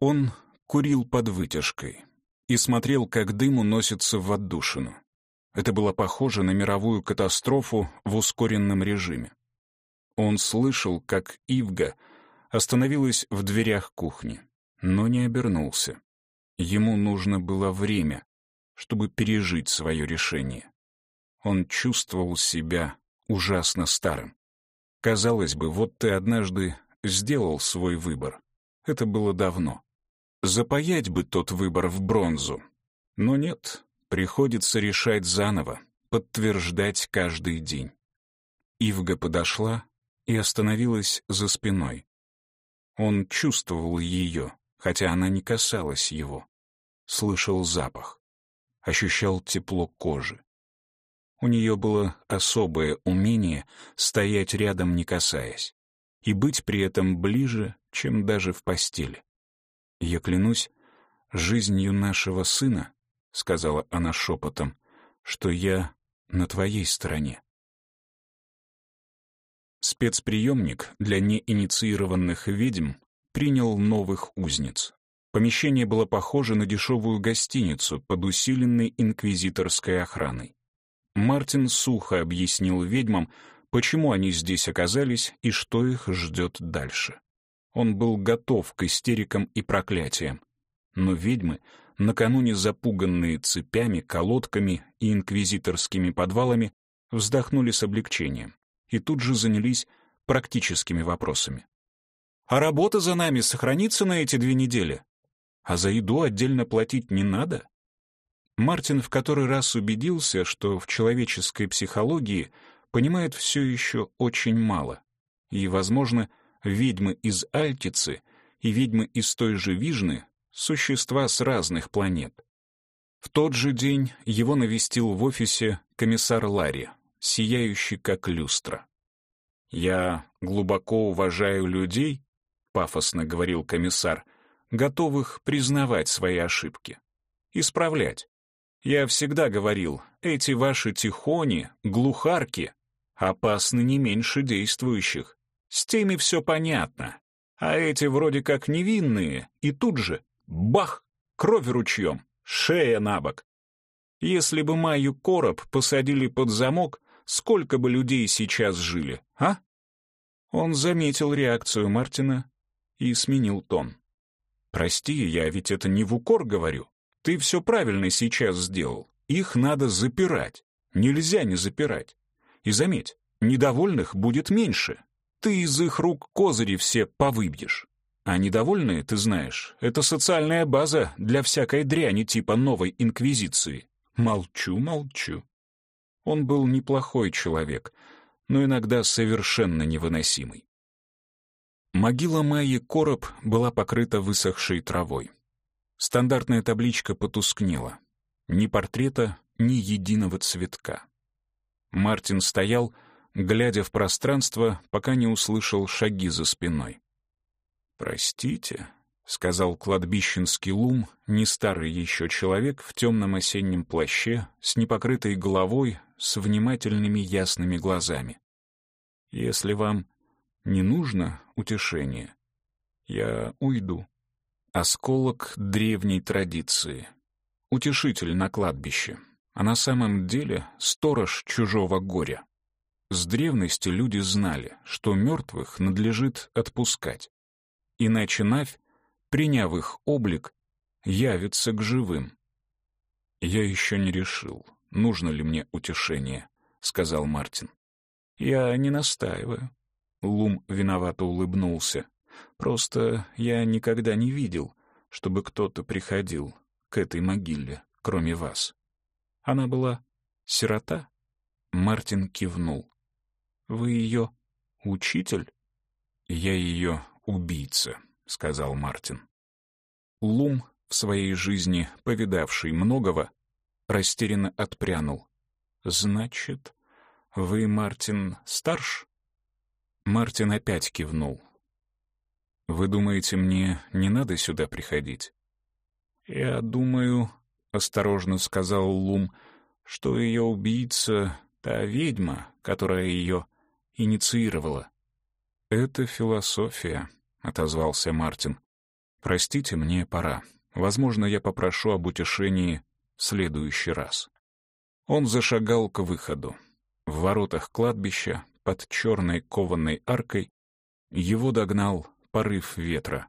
Он курил под вытяжкой и смотрел, как дым уносится в отдушину. Это было похоже на мировую катастрофу в ускоренном режиме. Он слышал, как Ивга остановилась в дверях кухни, но не обернулся. Ему нужно было время, чтобы пережить свое решение. Он чувствовал себя ужасно старым. Казалось бы, вот ты однажды сделал свой выбор. Это было давно. Запаять бы тот выбор в бронзу. Но нет, приходится решать заново, подтверждать каждый день. Ивга подошла и остановилась за спиной. Он чувствовал ее, хотя она не касалась его. Слышал запах, ощущал тепло кожи. У нее было особое умение стоять рядом, не касаясь, и быть при этом ближе, чем даже в постели. «Я клянусь жизнью нашего сына», — сказала она шепотом, — «что я на твоей стороне». Спецприемник для неинициированных ведьм принял новых узниц. Помещение было похоже на дешевую гостиницу под усиленной инквизиторской охраной. Мартин сухо объяснил ведьмам, почему они здесь оказались и что их ждет дальше. Он был готов к истерикам и проклятиям. Но ведьмы, накануне запуганные цепями, колодками и инквизиторскими подвалами, вздохнули с облегчением и тут же занялись практическими вопросами. «А работа за нами сохранится на эти две недели? А за еду отдельно платить не надо?» Мартин в который раз убедился, что в человеческой психологии понимает все еще очень мало. И, возможно, ведьмы из Альтицы и ведьмы из той же Вижны — существа с разных планет. В тот же день его навестил в офисе комиссар Ларри, сияющий как люстра. «Я глубоко уважаю людей», — пафосно говорил комиссар, «готовых признавать свои ошибки, исправлять. Я всегда говорил, эти ваши тихони, глухарки, опасны не меньше действующих. С теми все понятно. А эти вроде как невинные, и тут же — бах! Кровь ручьем, шея на бок. Если бы Майю Короб посадили под замок, сколько бы людей сейчас жили, а? Он заметил реакцию Мартина и сменил тон. «Прости, я ведь это не в укор говорю. Ты все правильно сейчас сделал. Их надо запирать. Нельзя не запирать. И заметь, недовольных будет меньше. Ты из их рук козыри все повыбьешь. А недовольные, ты знаешь, это социальная база для всякой дряни типа новой инквизиции. Молчу, молчу. Он был неплохой человек, но иногда совершенно невыносимый. Могила Майи Короб была покрыта высохшей травой. Стандартная табличка потускнела. Ни портрета, ни единого цветка. Мартин стоял, глядя в пространство, пока не услышал шаги за спиной. «Простите», — сказал кладбищенский лум, не старый еще человек в темном осеннем плаще, с непокрытой головой, с внимательными ясными глазами. «Если вам не нужно утешение, я уйду». Осколок древней традиции. Утешитель на кладбище, а на самом деле сторож чужого горя. С древности люди знали, что мертвых надлежит отпускать. Иначе Навь, приняв их облик, явится к живым. «Я еще не решил, нужно ли мне утешение», — сказал Мартин. «Я не настаиваю». Лум виновато улыбнулся. Просто я никогда не видел, чтобы кто-то приходил к этой могиле, кроме вас. Она была сирота?» Мартин кивнул. «Вы ее учитель?» «Я ее убийца», — сказал Мартин. Лум, в своей жизни повидавший многого, растерянно отпрянул. «Значит, вы, Мартин, старш?» Мартин опять кивнул. «Вы думаете, мне не надо сюда приходить?» «Я думаю», — осторожно сказал Лум, «что ее убийца — та ведьма, которая ее инициировала». «Это философия», — отозвался Мартин. «Простите, мне пора. Возможно, я попрошу об утешении в следующий раз». Он зашагал к выходу. В воротах кладбища, под черной кованой аркой, его догнал порыв ветра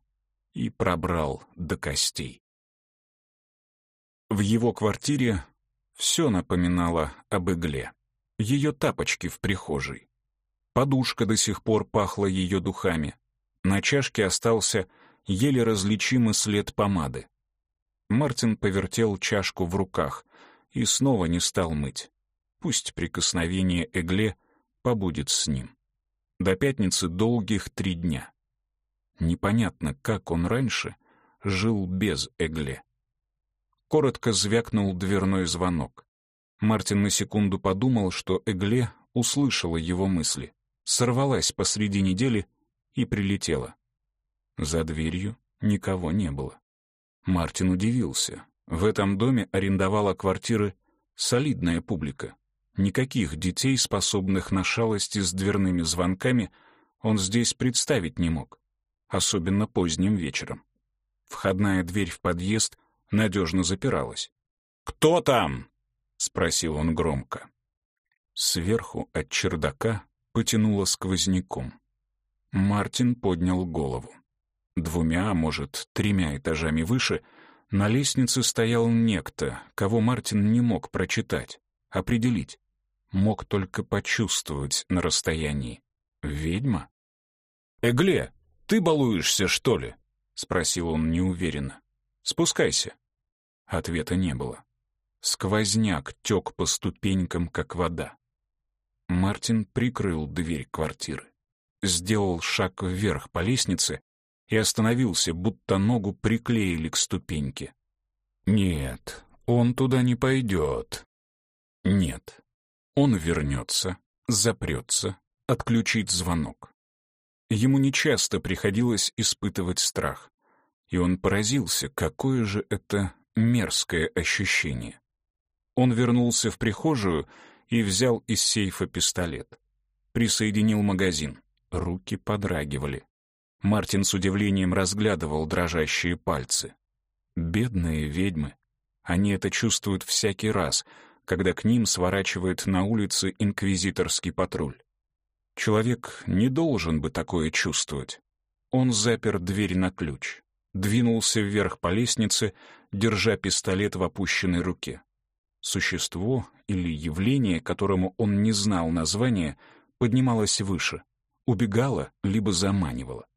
и пробрал до костей. В его квартире все напоминало об игле. Ее тапочки в прихожей. Подушка до сих пор пахла ее духами. На чашке остался еле различимый след помады. Мартин повертел чашку в руках и снова не стал мыть. Пусть прикосновение игле побудет с ним. До пятницы долгих три дня. Непонятно, как он раньше жил без Эгле. Коротко звякнул дверной звонок. Мартин на секунду подумал, что Эгле услышала его мысли, сорвалась посреди недели и прилетела. За дверью никого не было. Мартин удивился. В этом доме арендовала квартиры солидная публика. Никаких детей, способных на шалости с дверными звонками, он здесь представить не мог, особенно поздним вечером. Входная дверь в подъезд надежно запиралась. «Кто там?» — спросил он громко. Сверху от чердака потянуло сквозняком. Мартин поднял голову. Двумя, а может, тремя этажами выше на лестнице стоял некто, кого Мартин не мог прочитать, определить мог только почувствовать на расстоянии. Ведьма? «Эгле, ты балуешься, что ли?» — спросил он неуверенно. «Спускайся». Ответа не было. Сквозняк тек по ступенькам, как вода. Мартин прикрыл дверь квартиры. Сделал шаг вверх по лестнице и остановился, будто ногу приклеили к ступеньке. Нет, он туда не пойдет. Нет, он вернется, запрется, отключит звонок. Ему нечасто приходилось испытывать страх, и он поразился, какое же это мерзкое ощущение. Он вернулся в прихожую и взял из сейфа пистолет. Присоединил магазин. Руки подрагивали. Мартин с удивлением разглядывал дрожащие пальцы. Бедные ведьмы. Они это чувствуют всякий раз — когда к ним сворачивает на улице инквизиторский патруль. Человек не должен бы такое чувствовать. Он запер дверь на ключ, двинулся вверх по лестнице, держа пистолет в опущенной руке. Существо или явление, которому он не знал названия, поднималось выше, убегало либо заманивало.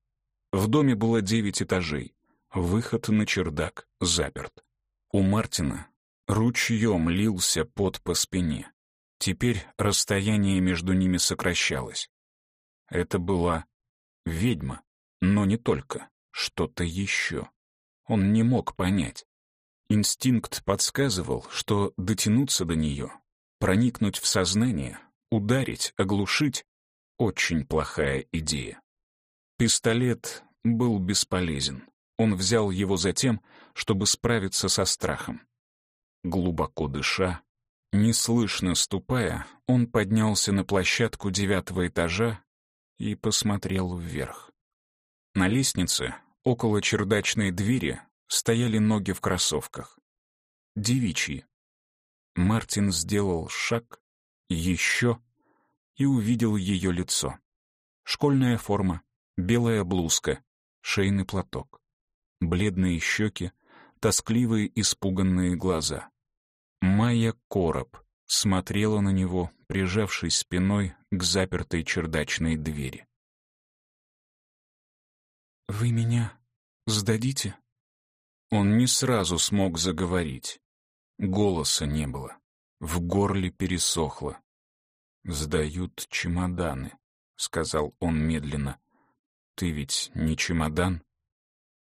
В доме было девять этажей, выход на чердак заперт. У Мартина Ручьем лился пот по спине. Теперь расстояние между ними сокращалось. Это была ведьма, но не только, что-то еще. Он не мог понять. Инстинкт подсказывал, что дотянуться до нее, проникнуть в сознание, ударить, оглушить — очень плохая идея. Пистолет был бесполезен. Он взял его за тем, чтобы справиться со страхом. Глубоко дыша, неслышно ступая, он поднялся на площадку девятого этажа и посмотрел вверх. На лестнице, около чердачной двери, стояли ноги в кроссовках. Девичьи. Мартин сделал шаг, еще, и увидел ее лицо. Школьная форма, белая блузка, шейный платок. Бледные щеки, тоскливые испуганные глаза. Майя Короб смотрела на него, прижавшись спиной к запертой чердачной двери. «Вы меня сдадите?» Он не сразу смог заговорить. Голоса не было. В горле пересохло. «Сдают чемоданы», — сказал он медленно. «Ты ведь не чемодан?»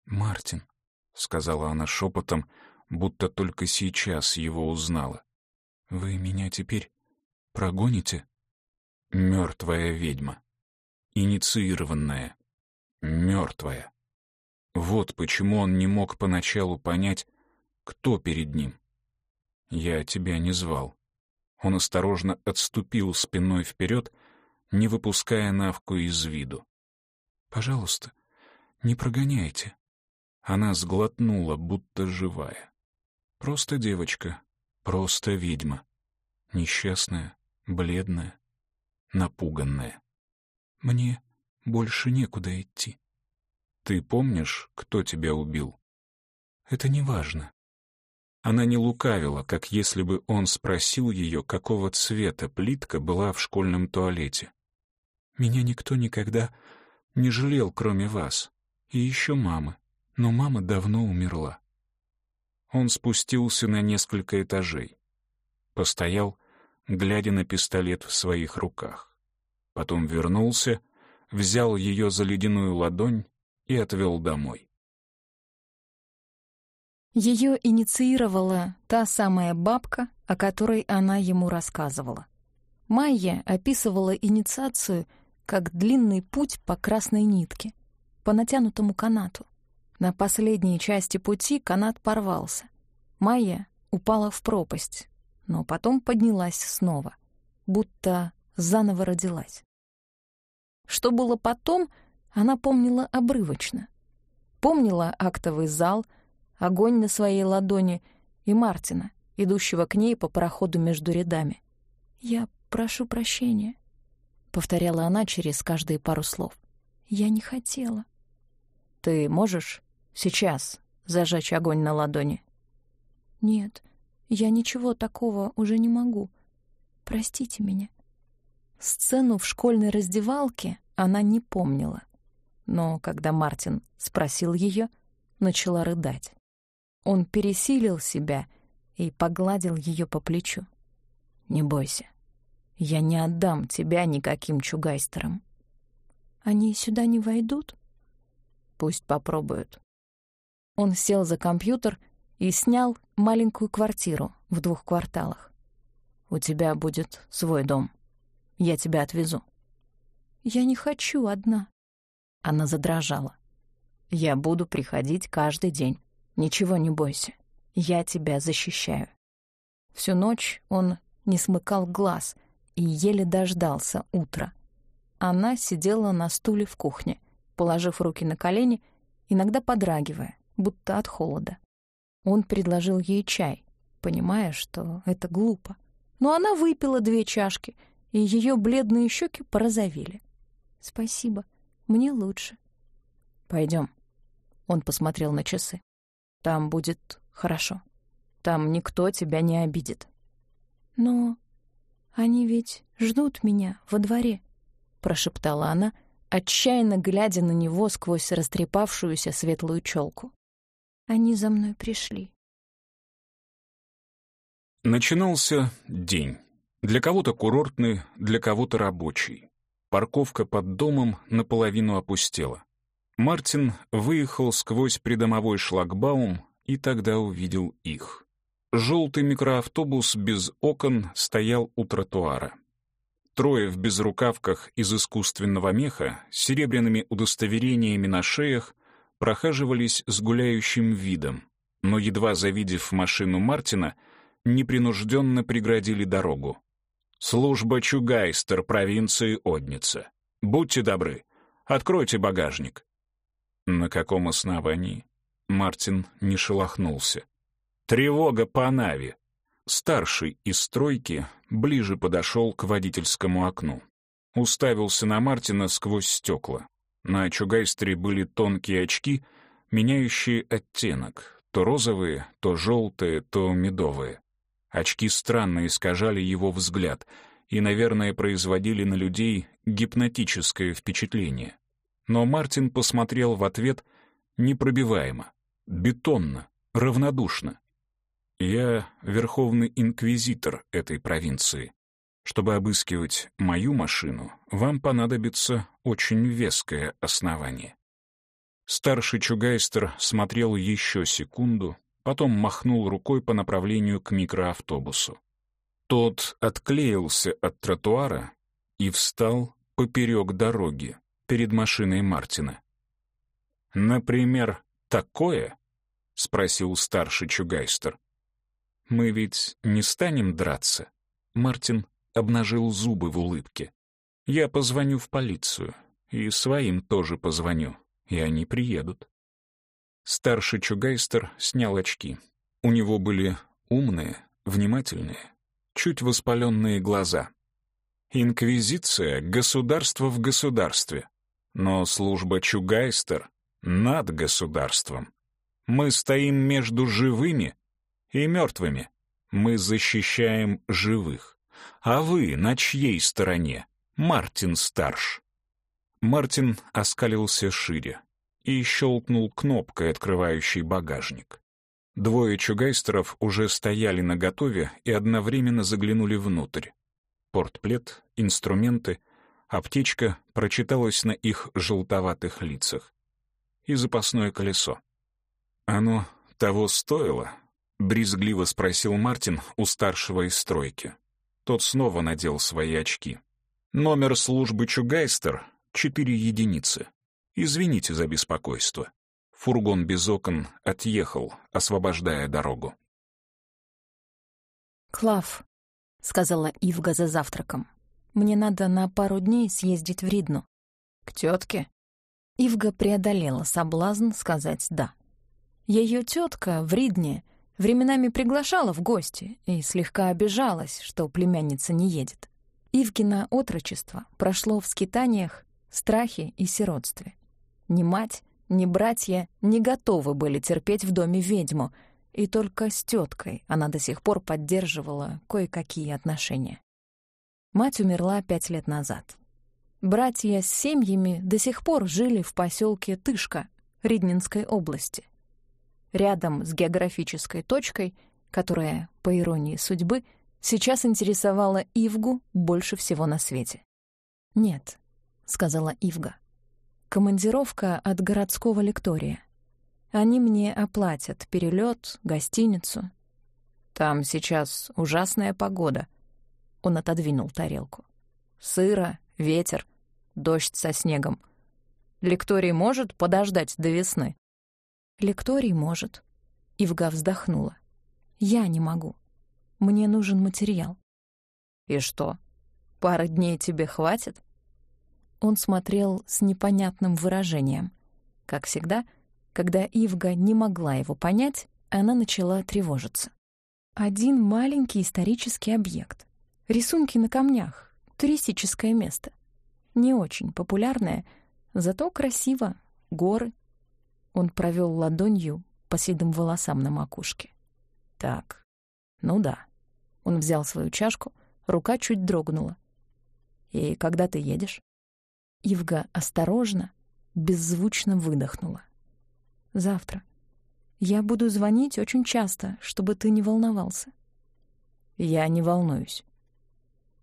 «Мартин», — сказала она шепотом, будто только сейчас его узнала. «Вы меня теперь прогоните?» Мертвая ведьма. Инициированная. Мертвая. Вот почему он не мог поначалу понять, кто перед ним. «Я тебя не звал». Он осторожно отступил спиной вперед, не выпуская Навку из виду. «Пожалуйста, не прогоняйте». Она сглотнула, будто живая. Просто девочка, просто ведьма. Несчастная, бледная, напуганная. Мне больше некуда идти. Ты помнишь, кто тебя убил? Это не важно. Она не лукавила, как если бы он спросил ее, какого цвета плитка была в школьном туалете. Меня никто никогда не жалел, кроме вас. И еще мамы. Но мама давно умерла. Он спустился на несколько этажей. Постоял, глядя на пистолет в своих руках. Потом вернулся, взял ее за ледяную ладонь и отвел домой. Ее инициировала та самая бабка, о которой она ему рассказывала. Майя описывала инициацию — как длинный путь по красной нитке, по натянутому канату. На последней части пути канат порвался. Майя упала в пропасть, но потом поднялась снова, будто заново родилась. Что было потом, она помнила обрывочно. Помнила актовый зал, огонь на своей ладони и Мартина, идущего к ней по проходу между рядами. «Я прошу прощения», повторяла она через каждые пару слов. Я не хотела. Ты можешь сейчас зажечь огонь на ладони? Нет, я ничего такого уже не могу. Простите меня. Сцену в школьной раздевалке она не помнила. Но когда Мартин спросил ее, начала рыдать. Он пересилил себя и погладил ее по плечу. «Не бойся, я не отдам тебя никаким чугайстерам. Они сюда не войдут? Пусть попробуют. Он сел за компьютер и снял маленькую квартиру в двух кварталах. У тебя будет свой дом. Я тебя отвезу. Я не хочу одна. Она задрожала. Я буду приходить каждый день. Ничего не бойся. Я тебя защищаю. Всю ночь он не смыкал глаз, и еле дождался утра. Она сидела на стуле в кухне, положив руки на колени, иногда подрагивая, будто от холода. Он предложил ей чай, понимая, что это глупо. Но она выпила две чашки, и ее бледные щеки порозовели. «Спасибо, мне лучше». Пойдем. Он посмотрел на часы. «Там будет хорошо. Там никто тебя не обидит». «Но «Они ведь ждут меня во дворе», — прошептала она, отчаянно глядя на него сквозь растрепавшуюся светлую челку. «Они за мной пришли». Начинался день. Для кого-то курортный, для кого-то рабочий. Парковка под домом наполовину опустела. Мартин выехал сквозь придомовой шлагбаум и тогда увидел их. Желтый микроавтобус без окон стоял у тротуара. Трое в безрукавках из искусственного меха с серебряными удостоверениями на шеях прохаживались с гуляющим видом, но, едва завидев машину Мартина, непринужденно преградили дорогу. «Служба Чугайстер провинции Одница. Будьте добры, откройте багажник». На каком основании? Мартин не шелохнулся. Тревога по Нави. Старший из стройки ближе подошел к водительскому окну. Уставился на Мартина сквозь стекла. На Чугайстере были тонкие очки, меняющие оттенок. То розовые, то желтые, то медовые. Очки странно искажали его взгляд и, наверное, производили на людей гипнотическое впечатление. Но Мартин посмотрел в ответ непробиваемо, бетонно, равнодушно. Я верховный инквизитор этой провинции. Чтобы обыскивать мою машину, вам понадобится очень веское основание. Старший чугайстер смотрел еще секунду, потом махнул рукой по направлению к микроавтобусу. Тот отклеился от тротуара и встал поперек дороги перед машиной Мартина. «Например, такое?» — спросил старший чугайстер. Мы ведь не станем драться. Мартин обнажил зубы в улыбке. Я позвоню в полицию. И своим тоже позвоню. И они приедут. Старший чугайстер снял очки. У него были умные, внимательные, чуть воспаленные глаза. Инквизиция — государство в государстве, но служба чугайстер — над государством. Мы стоим между живыми и мертвыми. Мы защищаем живых. А вы на чьей стороне, Мартин Старш? Мартин оскалился шире и щелкнул кнопкой, открывающей багажник. Двое чугайстеров уже стояли наготове и одновременно заглянули внутрь. Портплет, инструменты, аптечка прочиталась на их желтоватых лицах. И запасное колесо. «Оно того стоило?» — брезгливо спросил Мартин у старшего из стройки. Тот снова надел свои очки. «Номер службы Чугайстер — четыре единицы. Извините за беспокойство». Фургон без окон отъехал, освобождая дорогу. «Клав», — сказала Ивга за завтраком, — «мне надо на пару дней съездить в Ридну». «К тетке?» Ивга преодолела соблазн сказать «да». Ее тетка в Ридне временами приглашала в гости и слегка обижалась, что племянница не едет. Ивкино отрочество прошло в скитаниях, страхе и сиротстве. Ни мать, ни братья не готовы были терпеть в доме ведьму, и только с теткой она до сих пор поддерживала кое-какие отношения. Мать умерла пять лет назад. Братья с семьями до сих пор жили в поселке Тышка Риднинской области рядом с географической точкой, которая, по иронии судьбы, сейчас интересовала Ивгу больше всего на свете. «Нет», — сказала Ивга, — «командировка от городского лектория. Они мне оплатят перелет, гостиницу». «Там сейчас ужасная погода», — он отодвинул тарелку. «Сыро, ветер, дождь со снегом. Лекторий может подождать до весны?» Лекторий может. Ивга вздохнула. Я не могу. Мне нужен материал. И что, пары дней тебе хватит? Он смотрел с непонятным выражением. Как всегда, когда Ивга не могла его понять, она начала тревожиться. Один маленький исторический объект. Рисунки на камнях. Туристическое место. Не очень популярное, зато красиво. Горы, он провел ладонью по седым волосам на макушке. «Так, ну да». Он взял свою чашку, рука чуть дрогнула. «И когда ты едешь?» Ивга осторожно, беззвучно выдохнула. «Завтра. Я буду звонить очень часто, чтобы ты не волновался». «Я не волнуюсь».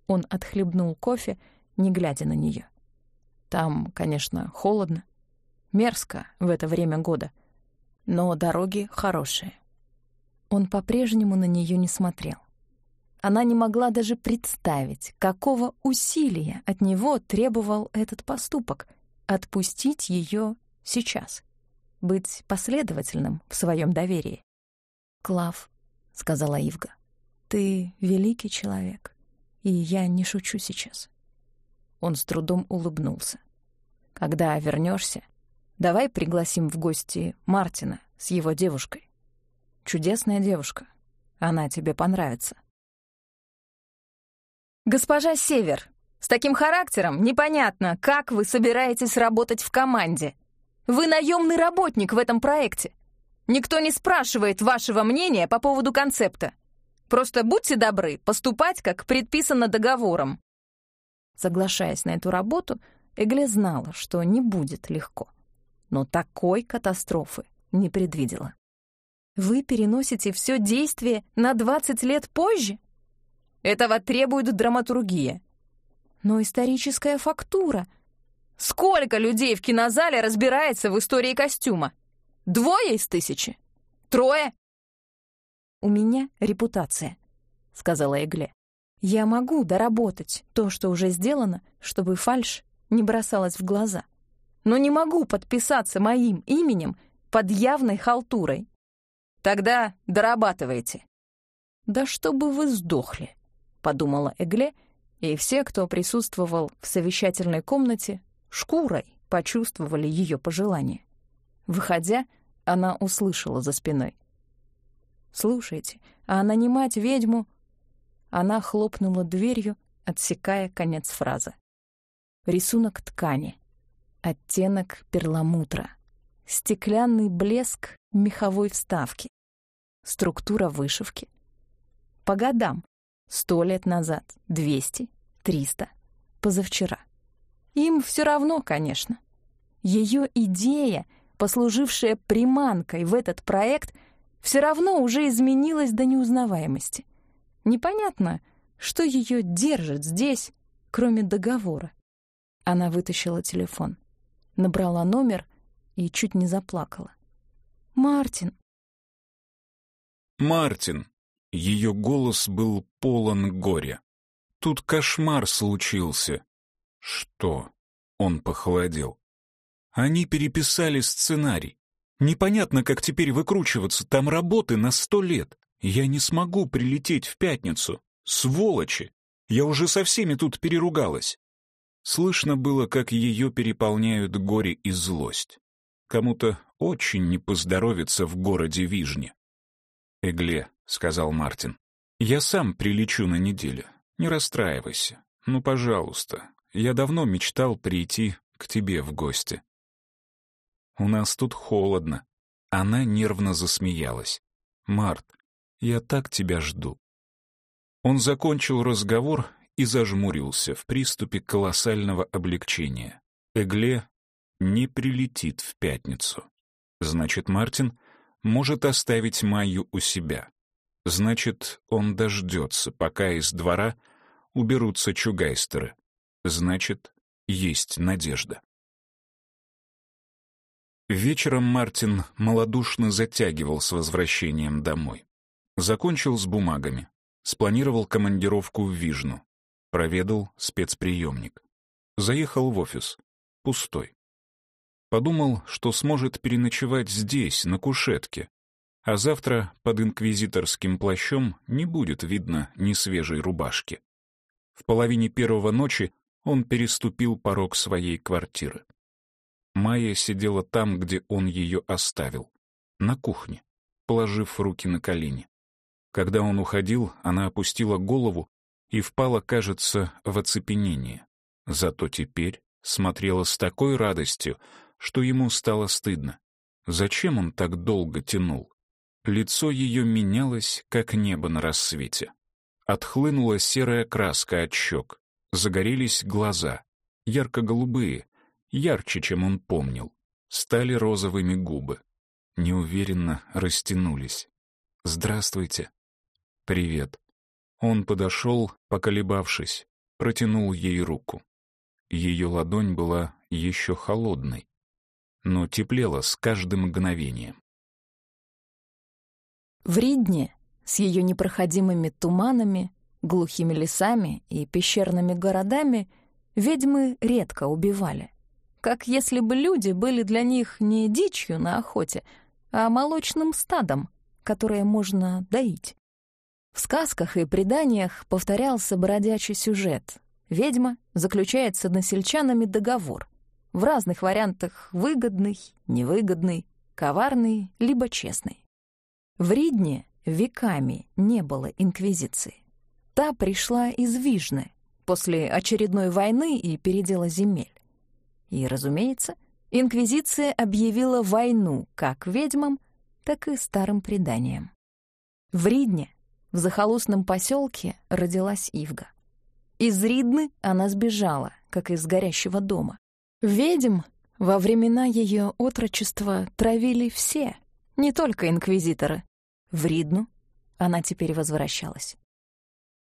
Он отхлебнул кофе, не глядя на нее. «Там, конечно, холодно, Мерзко в это время года. Но дороги хорошие. Он по-прежнему на нее не смотрел. Она не могла даже представить, какого усилия от него требовал этот поступок — отпустить ее сейчас, быть последовательным в своем доверии. «Клав», — сказала Ивга, — «ты великий человек, и я не шучу сейчас». Он с трудом улыбнулся. «Когда вернешься, Давай пригласим в гости Мартина с его девушкой. Чудесная девушка. Она тебе понравится. Госпожа Север, с таким характером непонятно, как вы собираетесь работать в команде. Вы наемный работник в этом проекте. Никто не спрашивает вашего мнения по поводу концепта. Просто будьте добры поступать, как предписано договором. Соглашаясь на эту работу, Эгле знала, что не будет легко но такой катастрофы не предвидела. Вы переносите все действие на 20 лет позже? Этого требует драматургия. Но историческая фактура. Сколько людей в кинозале разбирается в истории костюма? Двое из тысячи? Трое? У меня репутация, сказала Эгле. Я могу доработать то, что уже сделано, чтобы фальш не бросалась в глаза но не могу подписаться моим именем под явной халтурой. Тогда дорабатывайте. Да чтобы вы сдохли, подумала Эгле, и все, кто присутствовал в совещательной комнате, шкурой почувствовали ее пожелание. Выходя, Она услышала за спиной. «Слушайте, а нанимать ведьму...» Она хлопнула дверью, отсекая конец фразы. Рисунок ткани. Оттенок перламутра. Стеклянный блеск меховой вставки. Структура вышивки. По годам. Сто лет назад, двести, триста, позавчера. Им все равно, конечно. Ее идея, послужившая приманкой в этот проект, все равно уже изменилась до неузнаваемости. Непонятно, что ее держит здесь, кроме договора. Она вытащила телефон, набрала номер и чуть не заплакала. «Мартин!» «Мартин!» Ее голос был полон горя. «Тут кошмар случился». «Что?» Он похолодел. «Они переписали сценарий. Непонятно, как теперь выкручиваться. Там работы на сто лет. Я не смогу прилететь в пятницу. Сволочи! Я уже со всеми тут переругалась. Слышно было, как ее переполняют горе и злость. Кому-то очень не поздоровится в городе Вижне. «Эгле», — сказал Мартин, — «я сам прилечу на неделю. Не расстраивайся. Ну, пожалуйста. Я давно мечтал прийти к тебе в гости». «У нас тут холодно». Она нервно засмеялась. «Март, я так тебя жду». Он закончил разговор и зажмурился в приступе колоссального облегчения. Эгле не прилетит в пятницу. Значит, Мартин может оставить Майю у себя. Значит, он дождется, пока из двора уберутся чугайстеры. Значит, есть надежда. Вечером Мартин малодушно затягивал с возвращением домой. Закончил с бумагами. Спланировал командировку в Вижну. Проведал спецприемник. Заехал в офис. Пустой. Подумал, что сможет переночевать здесь, на кушетке, а завтра под инквизиторским плащом не будет видно ни свежей рубашки. В половине первого ночи он переступил порог своей квартиры. Майя сидела там, где он ее оставил, на кухне, положив руки на колени. Когда он уходил, она опустила голову и впала, кажется, в оцепенение. Зато теперь смотрела с такой радостью, что ему стало стыдно. Зачем он так долго тянул? Лицо ее менялось, как небо на рассвете. Отхлынула серая краска от щек. Загорелись глаза, ярко-голубые, ярче, чем он помнил. Стали розовыми губы. Неуверенно растянулись. «Здравствуйте». «Привет». Он подошел, поколебавшись, протянул ей руку. Ее ладонь была еще холодной, но теплела с каждым мгновением. В Ридне с ее непроходимыми туманами, глухими лесами и пещерными городами ведьмы редко убивали. Как если бы люди были для них не дичью на охоте, а молочным стадом, которое можно доить. В сказках и преданиях повторялся бродячий сюжет. Ведьма заключает с односельчанами договор. В разных вариантах выгодный, невыгодный, коварный, либо честный. В Ридне веками не было инквизиции. Та пришла из Вижны после очередной войны и передела земель. И, разумеется, инквизиция объявила войну как ведьмам, так и старым преданиям. В Ридне в захолустном поселке родилась Ивга. Из Ридны она сбежала, как из горящего дома. Ведьм во времена ее отрочества травили все, не только инквизиторы. В Ридну она теперь возвращалась.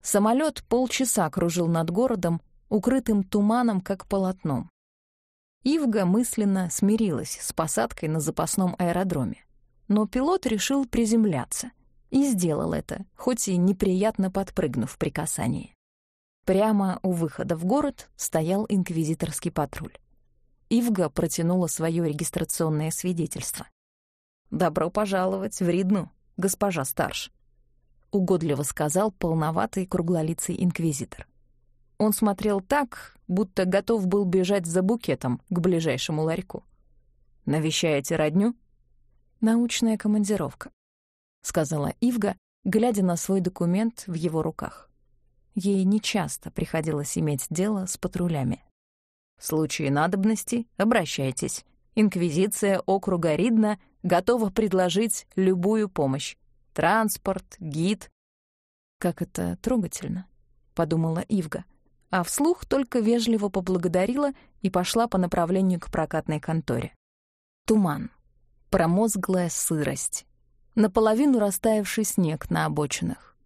Самолет полчаса кружил над городом, укрытым туманом, как полотном. Ивга мысленно смирилась с посадкой на запасном аэродроме. Но пилот решил приземляться. И сделал это, хоть и неприятно подпрыгнув при касании. Прямо у выхода в город стоял инквизиторский патруль. Ивга протянула свое регистрационное свидетельство. «Добро пожаловать в Ридну, госпожа Старш», — угодливо сказал полноватый круглолицый инквизитор. Он смотрел так, будто готов был бежать за букетом к ближайшему ларьку. «Навещаете родню?» научная командировка», — сказала Ивга, глядя на свой документ в его руках. Ей нечасто приходилось иметь дело с патрулями. В случае надобности обращайтесь. Инквизиция округа Ридна готова предложить любую помощь. Транспорт, гид. «Как это трогательно», — подумала Ивга, а вслух только вежливо поблагодарила и пошла по направлению к прокатной конторе. Туман, промозглая сырость, наполовину растаявший снег на обочинах.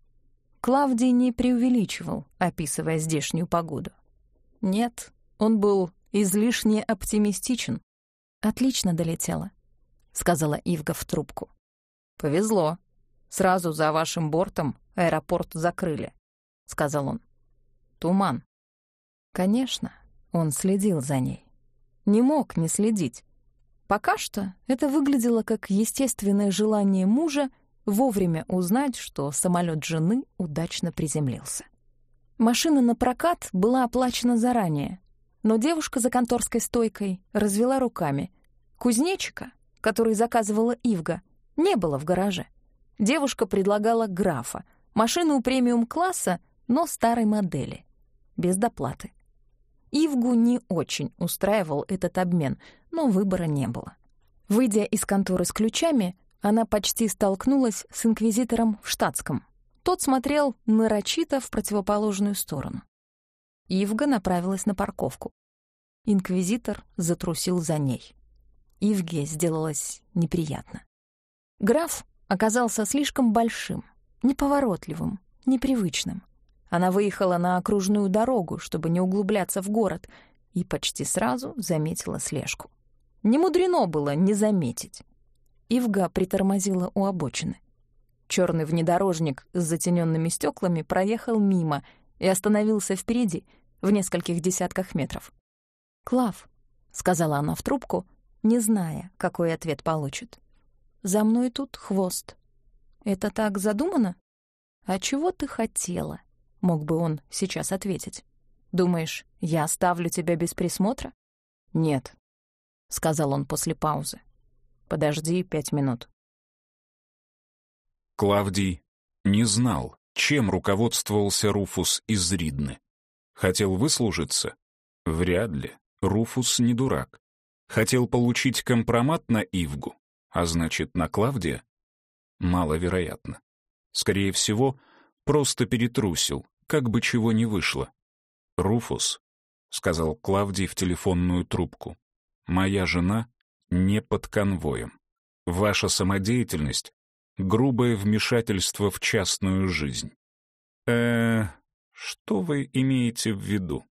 Клавдий не преувеличивал, описывая здешнюю погоду. Нет, он был излишне оптимистичен. «Отлично долетела», — сказала Ивга в трубку. «Повезло. Сразу за вашим бортом аэропорт закрыли», — сказал он. «Туман». Конечно, он следил за ней. Не мог не следить. Пока что это выглядело как естественное желание мужа вовремя узнать, что самолет жены удачно приземлился. Машина на прокат была оплачена заранее, но девушка за конторской стойкой развела руками. Кузнечика, который заказывала Ивга, не было в гараже. Девушка предлагала графа, машину премиум-класса, но старой модели, без доплаты. Ивгу не очень устраивал этот обмен, но выбора не было. Выйдя из конторы с ключами, она почти столкнулась с инквизитором в штатском. Тот смотрел нарочито в противоположную сторону. Ивга направилась на парковку. Инквизитор затрусил за ней. Ивге сделалось неприятно. Граф оказался слишком большим, неповоротливым, непривычным. Она выехала на окружную дорогу, чтобы не углубляться в город, и почти сразу заметила слежку. Не мудрено было не заметить. Ивга притормозила у обочины. Черный внедорожник с затененными стеклами проехал мимо и остановился впереди, в нескольких десятках метров. «Клав», — сказала она в трубку, не зная, какой ответ получит. «За мной тут хвост. Это так задумано?» «А чего ты хотела?» — мог бы он сейчас ответить. «Думаешь, я оставлю тебя без присмотра?» «Нет», — сказал он после паузы. «Подожди пять минут». Клавдий не знал, чем руководствовался Руфус из Ридны. Хотел выслужиться? Вряд ли. Руфус не дурак. Хотел получить компромат на Ивгу, а значит, на Клавдия? Маловероятно. Скорее всего, просто перетрусил, как бы чего не вышло. «Руфус», — сказал Клавдий в телефонную трубку, — «моя жена не под конвоем. Ваша самодеятельность — грубое вмешательство в частную жизнь». «Э, что вы имеете в виду?»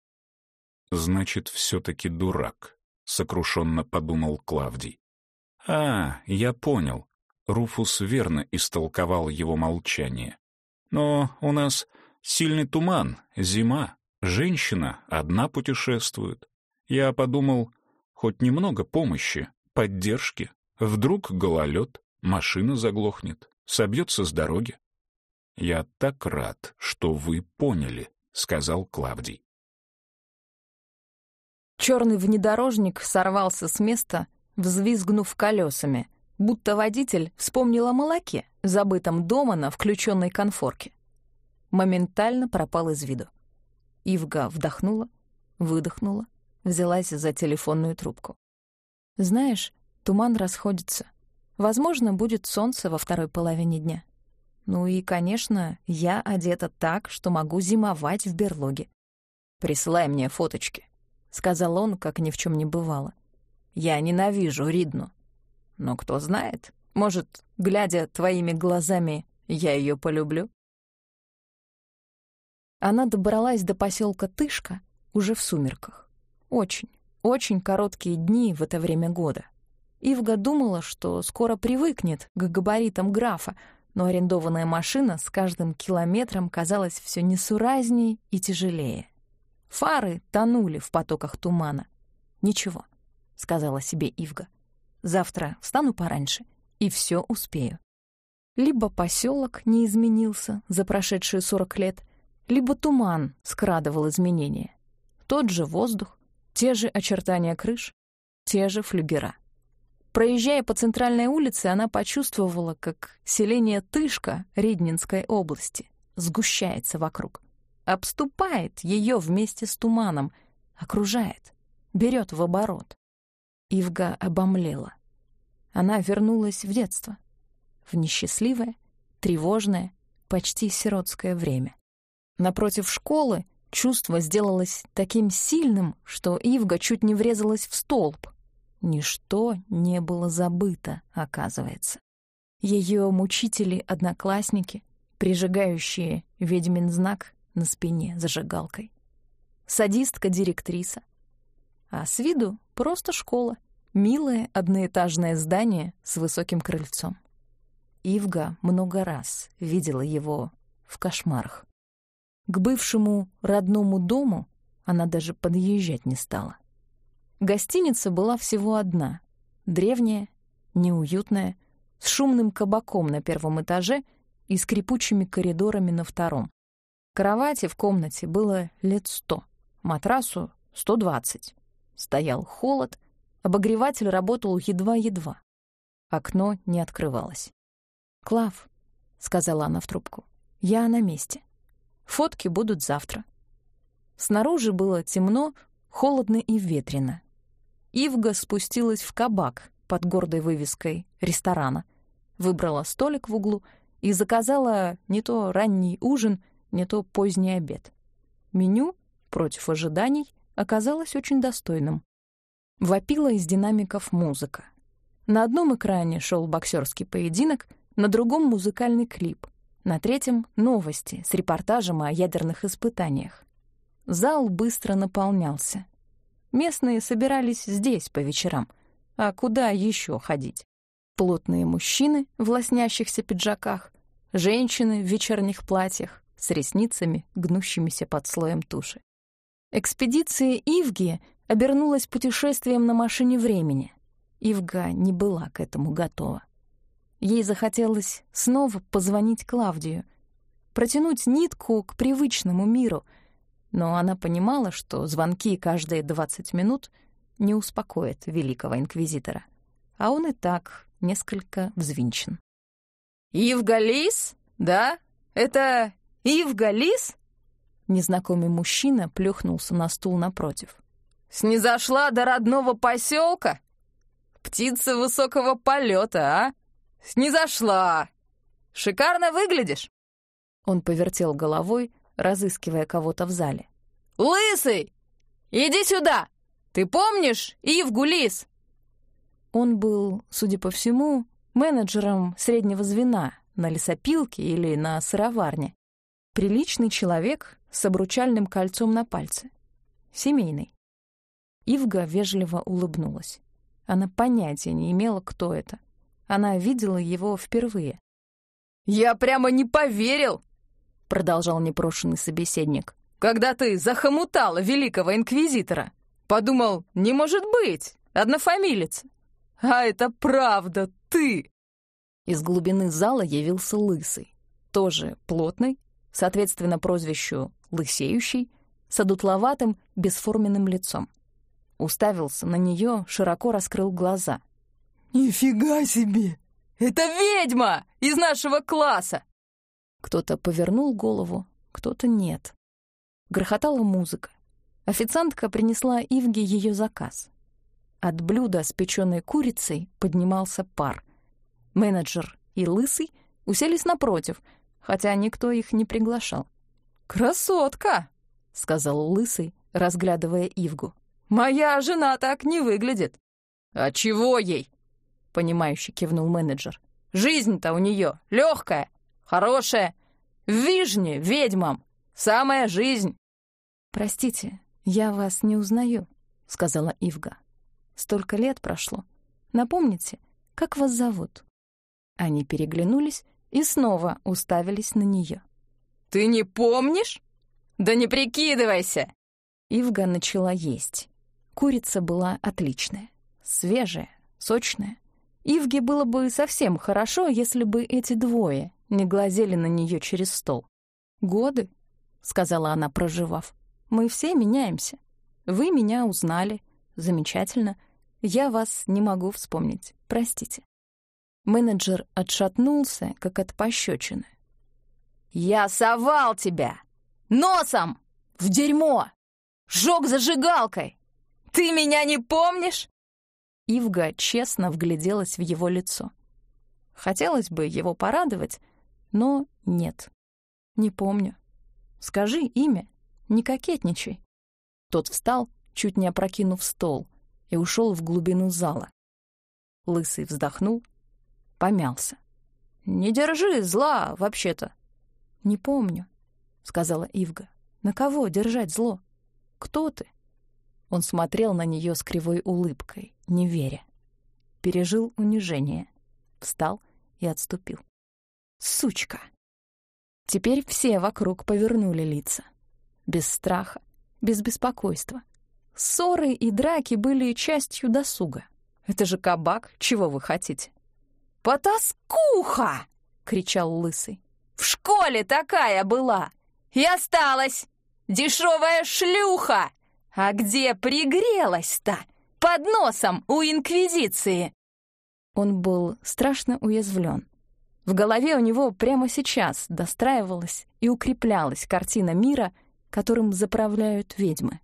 «Значит, все-таки дурак», — сокрушенно подумал Клавдий. «А, я понял». Руфус верно истолковал его молчание. «Но у нас сильный туман, зима, женщина одна путешествует. Я подумал, хоть немного помощи, поддержки. Вдруг гололед, машина заглохнет, собьется с дороги. «Я так рад, что вы поняли», — сказал Клавдий. Черный внедорожник сорвался с места, взвизгнув колесами, будто водитель вспомнил о молоке, забытом дома на включенной конфорке. Моментально пропал из виду. Ивга вдохнула, выдохнула, взялась за телефонную трубку. «Знаешь, туман расходится. Возможно, будет солнце во второй половине дня. Ну и, конечно, я одета так, что могу зимовать в берлоге. Присылай мне фоточки. — сказал он, как ни в чем не бывало. «Я ненавижу Ридну. Но кто знает, может, глядя твоими глазами, я ее полюблю?» Она добралась до поселка Тышка уже в сумерках. Очень, очень короткие дни в это время года. Ивга думала, что скоро привыкнет к габаритам графа, но арендованная машина с каждым километром казалась все несуразней и тяжелее. Фары тонули в потоках тумана. «Ничего», — сказала себе Ивга. «Завтра встану пораньше и все успею». Либо поселок не изменился за прошедшие сорок лет, либо туман скрадывал изменения. Тот же воздух, те же очертания крыш, те же флюгера. Проезжая по центральной улице, она почувствовала, как селение Тышка Риднинской области сгущается вокруг, обступает ее вместе с туманом, окружает, берет в оборот. Ивга обомлела. Она вернулась в детство, в несчастливое, тревожное, почти сиротское время. Напротив школы чувство сделалось таким сильным, что Ивга чуть не врезалась в столб. Ничто не было забыто, оказывается. Ее мучители-одноклассники, прижигающие ведьмин знак на спине зажигалкой. Садистка-директриса. А с виду просто школа. Милое одноэтажное здание с высоким крыльцом. Ивга много раз видела его в кошмарах. К бывшему родному дому она даже подъезжать не стала. Гостиница была всего одна, древняя, неуютная, с шумным кабаком на первом этаже и скрипучими коридорами на втором. Кровати в комнате было лет сто, матрасу — сто двадцать. Стоял холод, обогреватель работал едва-едва. Окно не открывалось. «Клав», — сказала она в трубку, — «я на месте». Фотки будут завтра. Снаружи было темно, холодно и ветрено. Ивга спустилась в кабак под гордой вывеской ресторана, выбрала столик в углу и заказала не то ранний ужин, не то поздний обед. Меню, против ожиданий, оказалось очень достойным. Вопила из динамиков музыка. На одном экране шел боксерский поединок, на другом — музыкальный клип — на третьем — новости с репортажем о ядерных испытаниях. Зал быстро наполнялся. Местные собирались здесь по вечерам. А куда еще ходить? Плотные мужчины в лоснящихся пиджаках, женщины в вечерних платьях с ресницами, гнущимися под слоем туши. Экспедиция Ивги обернулась путешествием на машине времени. Ивга не была к этому готова. Ей захотелось снова позвонить Клавдию, протянуть нитку к привычному миру, но она понимала, что звонки каждые 20 минут не успокоят великого инквизитора, а он и так несколько взвинчен. «Ивгалис? Да? Это Ивгалис?» Незнакомый мужчина плюхнулся на стул напротив. «Снизошла до родного поселка? Птица высокого полета, а?» «Снизошла! Шикарно выглядишь!» Он повертел головой, разыскивая кого-то в зале. «Лысый! Иди сюда! Ты помнишь Ивгу Лис?» Он был, судя по всему, менеджером среднего звена на лесопилке или на сыроварне. Приличный человек с обручальным кольцом на пальце. Семейный. Ивга вежливо улыбнулась. Она понятия не имела, кто это. Она видела его впервые. «Я прямо не поверил!» — продолжал непрошенный собеседник. «Когда ты захомутала великого инквизитора, подумал, не может быть, однофамилец. А это правда ты!» Из глубины зала явился лысый, тоже плотный, соответственно прозвищу «лысеющий», с одутловатым, бесформенным лицом. Уставился на нее, широко раскрыл глаза. «Нифига себе! Это ведьма из нашего класса!» Кто-то повернул голову, кто-то нет. Грохотала музыка. Официантка принесла Ивге ее заказ. От блюда с печеной курицей поднимался пар. Менеджер и Лысый уселись напротив, хотя никто их не приглашал. «Красотка!» — сказал Лысый, разглядывая Ивгу. «Моя жена так не выглядит». «А чего ей?» понимающе кивнул менеджер. Жизнь-то у нее легкая, хорошая. Вижне ведьмам самая жизнь. Простите, я вас не узнаю, сказала Ивга. Столько лет прошло. Напомните, как вас зовут? Они переглянулись и снова уставились на нее. Ты не помнишь? Да не прикидывайся. Ивга начала есть. Курица была отличная, свежая, сочная. Ивге было бы совсем хорошо, если бы эти двое не глазели на нее через стол. «Годы», — сказала она, проживав, — «мы все меняемся. Вы меня узнали. Замечательно. Я вас не могу вспомнить. Простите». Менеджер отшатнулся, как от пощечины. «Я совал тебя! Носом! В дерьмо! Жёг зажигалкой! Ты меня не помнишь?» Ивга честно вгляделась в его лицо. Хотелось бы его порадовать, но нет. Не помню. Скажи имя, не кокетничай. Тот встал, чуть не опрокинув стол, и ушел в глубину зала. Лысый вздохнул, помялся. «Не держи зла, вообще-то». «Не помню», — сказала Ивга. «На кого держать зло? Кто ты?» Он смотрел на нее с кривой улыбкой, не веря. Пережил унижение, встал и отступил. «Сучка!» Теперь все вокруг повернули лица. Без страха, без беспокойства. Ссоры и драки были частью досуга. Это же кабак, чего вы хотите? «Потаскуха!» — кричал Лысый. «В школе такая была! И осталась! Дешевая шлюха! А где пригрелась-то? Под носом у Инквизиции!» Он был страшно уязвлен. В голове у него прямо сейчас достраивалась и укреплялась картина мира, которым заправляют ведьмы.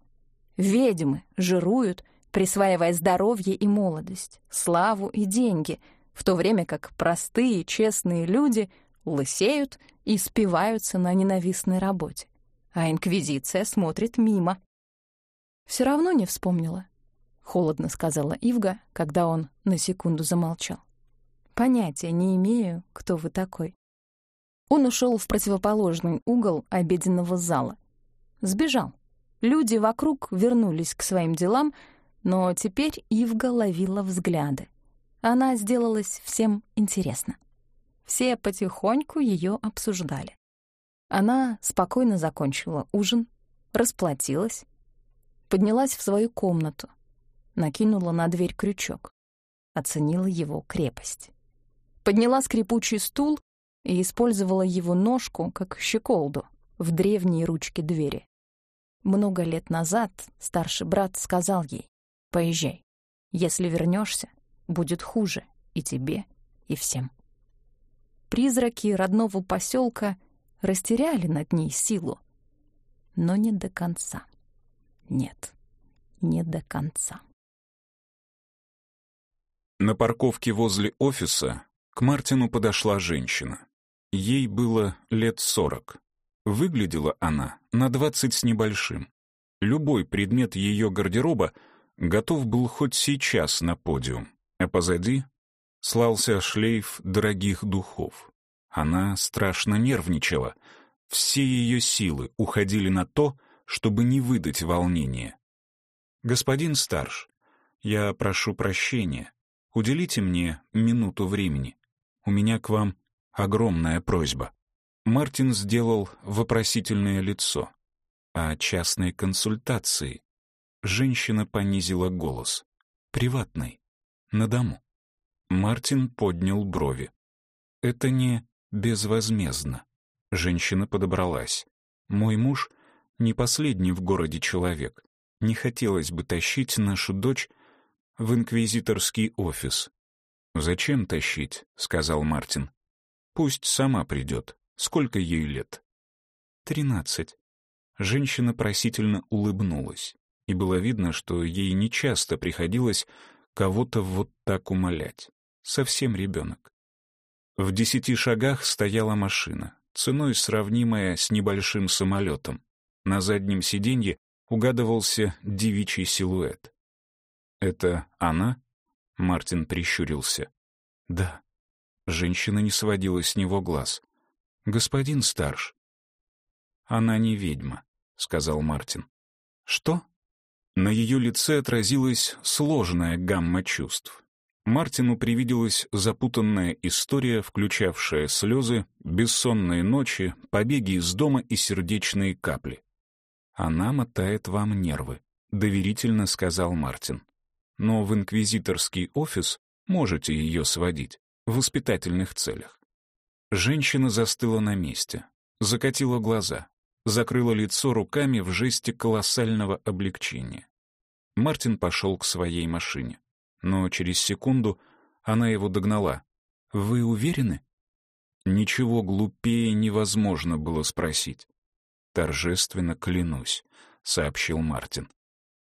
Ведьмы жируют, присваивая здоровье и молодость, славу и деньги, в то время как простые, честные люди лысеют и спиваются на ненавистной работе. А Инквизиция смотрит мимо. Все равно не вспомнила. — холодно сказала Ивга, когда он на секунду замолчал. «Понятия не имею, кто вы такой». Он ушел в противоположный угол обеденного зала. Сбежал. Люди вокруг вернулись к своим делам, но теперь Ивга ловила взгляды. Она сделалась всем интересна. Все потихоньку ее обсуждали. Она спокойно закончила ужин, расплатилась, поднялась в свою комнату — накинула на дверь крючок. Оценила его крепость. Подняла скрипучий стул и использовала его ножку как щеколду в древней ручке двери. Много лет назад старший брат сказал ей «Поезжай. Если вернешься, будет хуже и тебе, и всем». Призраки родного поселка растеряли над ней силу, но не до конца. Нет, не до конца. На парковке возле офиса к Мартину подошла женщина. Ей было лет сорок. Выглядела она на двадцать с небольшим. Любой предмет ее гардероба готов был хоть сейчас на подиум, а позади слался шлейф дорогих духов. Она страшно нервничала. Все ее силы уходили на то, чтобы не выдать волнения. «Господин Старш, я прошу прощения. Уделите мне минуту времени. У меня к вам огромная просьба». Мартин сделал вопросительное лицо. «О частной консультации». Женщина понизила голос. «Приватной. На дому». Мартин поднял брови. «Это не безвозмездно». Женщина подобралась. «Мой муж не последний в городе человек. Не хотелось бы тащить нашу дочь в инквизиторский офис. «Зачем тащить?» — сказал Мартин. «Пусть сама придет. Сколько ей лет?» «Тринадцать». Женщина просительно улыбнулась, и было видно, что ей нечасто приходилось кого-то вот так умолять. Совсем ребенок. В десяти шагах стояла машина, ценой сравнимая с небольшим самолетом. На заднем сиденье угадывался девичий силуэт. «Это она?» — Мартин прищурился. «Да». Женщина не сводила с него глаз. «Господин Старш». «Она не ведьма», — сказал Мартин. «Что?» На ее лице отразилась сложная гамма чувств. Мартину привиделась запутанная история, включавшая слезы, бессонные ночи, побеги из дома и сердечные капли. «Она мотает вам нервы», — доверительно сказал Мартин но в инквизиторский офис можете ее сводить в воспитательных целях. Женщина застыла на месте, закатила глаза, закрыла лицо руками в жесте колоссального облегчения. Мартин пошел к своей машине. но через секунду она его догнала. «Вы уверены?» Ничего глупее невозможно было спросить. «Торжественно клянусь», — сообщил Мартин.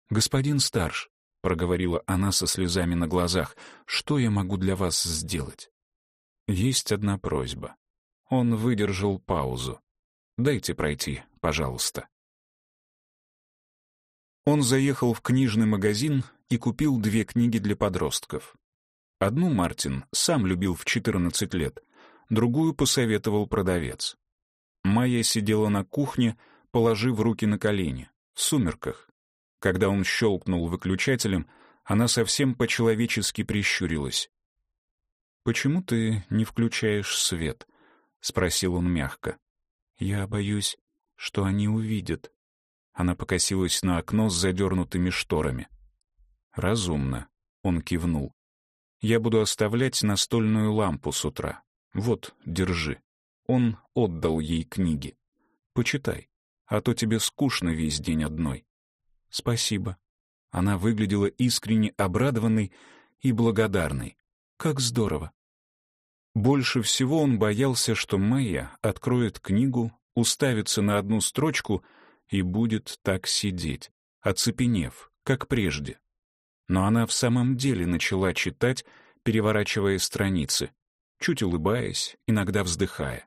«Господин Старш», — проговорила она со слезами на глазах, — «что я могу для вас сделать?» «Есть одна просьба». Он выдержал паузу. «Дайте пройти, пожалуйста». Он заехал в книжный магазин и купил две книги для подростков. Одну Мартин сам любил в 14 лет, другую посоветовал продавец. Майя сидела на кухне, положив руки на колени, в сумерках. Когда он щелкнул выключателем, она совсем по-человечески прищурилась. «Почему ты не включаешь свет?» — спросил он мягко. «Я боюсь, что они увидят». Она покосилась на окно с задернутыми шторами. «Разумно», — он кивнул. Я буду оставлять настольную лампу с утра. Вот, держи. Он отдал ей книги. Почитай, а то тебе скучно весь день одной. Спасибо. Она выглядела искренне обрадованной и благодарной. Как здорово. Больше всего он боялся, что Майя откроет книгу, уставится на одну строчку и будет так сидеть, оцепенев, как прежде, но она в самом деле начала читать, переворачивая страницы, чуть улыбаясь, иногда вздыхая.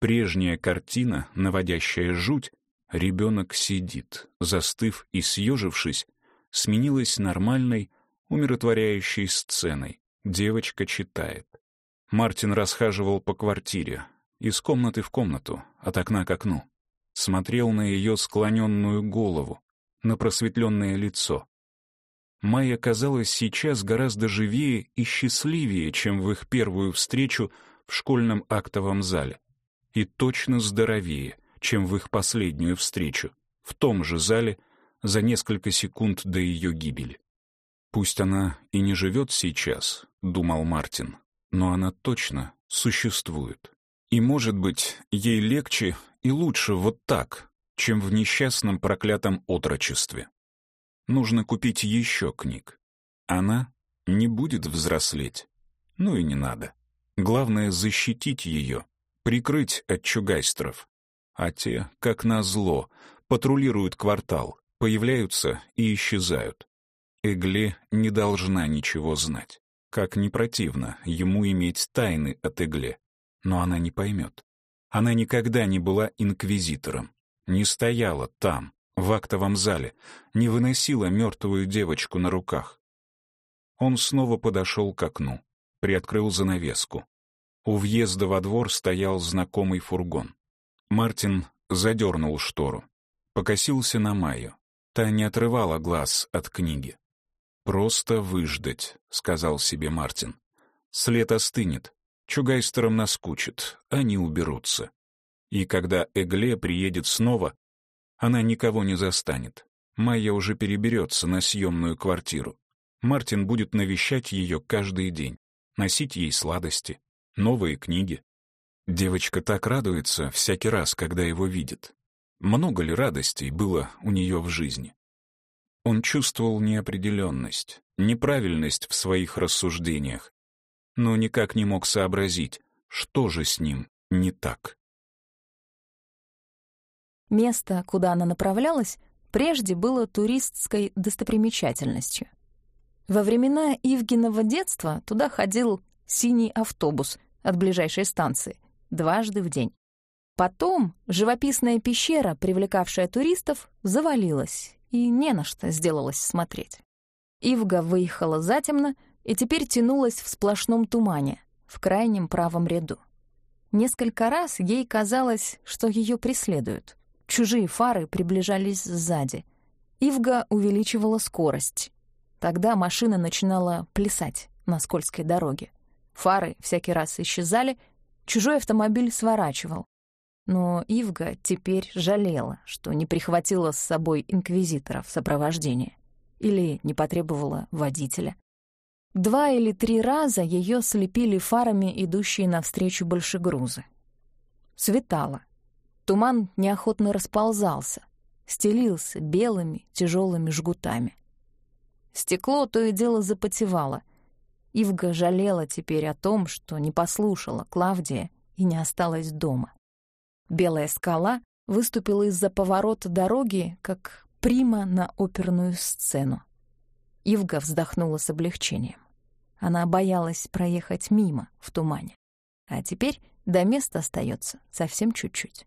Прежняя картина, наводящая жуть, ребенок сидит, застыв и съежившись, сменилась нормальной, умиротворяющей сценой. Девочка читает. Мартин расхаживал по квартире, из комнаты в комнату, от окна к окну. Смотрел на ее склоненную голову, на просветленное лицо, Майя казалась сейчас гораздо живее и счастливее, чем в их первую встречу в школьном актовом зале. И точно здоровее, чем в их последнюю встречу, в том же зале за несколько секунд до ее гибели. «Пусть она и не живет сейчас», — думал Мартин, «но она точно существует. И, может быть, ей легче и лучше вот так, чем в несчастном проклятом отрочестве нужно купить еще книг. Она не будет взрослеть. Ну и не надо. Главное — защитить ее, прикрыть от чугайстров. А те, как назло, патрулируют квартал, появляются и исчезают. Эгле не должна ничего знать. Как не противно ему иметь тайны от Эгле. Но она не поймет. Она никогда не была инквизитором, не стояла там, в актовом зале, не выносила мертвую девочку на руках. Он снова подошел к окну, приоткрыл занавеску. У въезда во двор стоял знакомый фургон. Мартин задернул штору, покосился на Майю. Та не отрывала глаз от книги. «Просто выждать», — сказал себе Мартин. «След остынет, чугайстерам наскучит, они уберутся. И когда Эгле приедет снова, она никого не застанет. Майя уже переберется на съемную квартиру. Мартин будет навещать ее каждый день, носить ей сладости, новые книги. Девочка так радуется всякий раз, когда его видит. Много ли радостей было у нее в жизни? Он чувствовал неопределенность, неправильность в своих рассуждениях, но никак не мог сообразить, что же с ним не так. Место, куда она направлялась, прежде было туристской достопримечательностью. Во времена Ивгиного детства туда ходил синий автобус от ближайшей станции дважды в день. Потом живописная пещера, привлекавшая туристов, завалилась, и не на что сделалось смотреть. Ивга выехала затемно и теперь тянулась в сплошном тумане, в крайнем правом ряду. Несколько раз ей казалось, что ее преследуют. Чужие фары приближались сзади. Ивга увеличивала скорость. Тогда машина начинала плясать на скользкой дороге. Фары всякий раз исчезали, чужой автомобиль сворачивал. Но Ивга теперь жалела, что не прихватила с собой инквизитора в сопровождение или не потребовала водителя. Два или три раза ее слепили фарами идущие навстречу большегрузы. Светало. Туман неохотно расползался, стелился белыми тяжелыми жгутами. Стекло то и дело запотевало. Ивга жалела теперь о том, что не послушала Клавдия и не осталась дома. Белая скала выступила из-за поворота дороги, как прима на оперную сцену. Ивга вздохнула с облегчением. Она боялась проехать мимо в тумане. А теперь до места остается совсем чуть-чуть.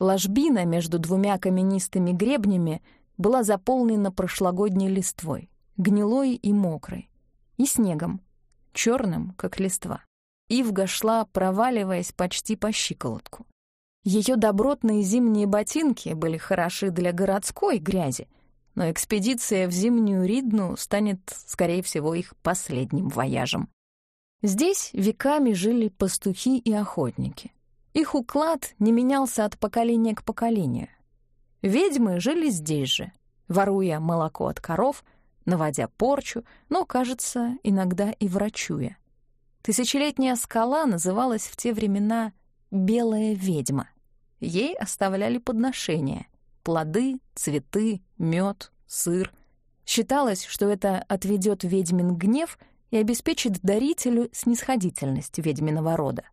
Ложбина между двумя каменистыми гребнями была заполнена прошлогодней листвой, гнилой и мокрой, и снегом, черным, как листва. Ивга шла, проваливаясь почти по щиколотку. Ее добротные зимние ботинки были хороши для городской грязи, но экспедиция в зимнюю Ридну станет, скорее всего, их последним вояжем. Здесь веками жили пастухи и охотники. Их уклад не менялся от поколения к поколению. Ведьмы жили здесь же, воруя молоко от коров, наводя порчу, но, кажется, иногда и врачуя. Тысячелетняя скала называлась в те времена «белая ведьма». Ей оставляли подношения — плоды, цветы, мед, сыр. Считалось, что это отведет ведьмин гнев и обеспечит дарителю снисходительность ведьминого рода.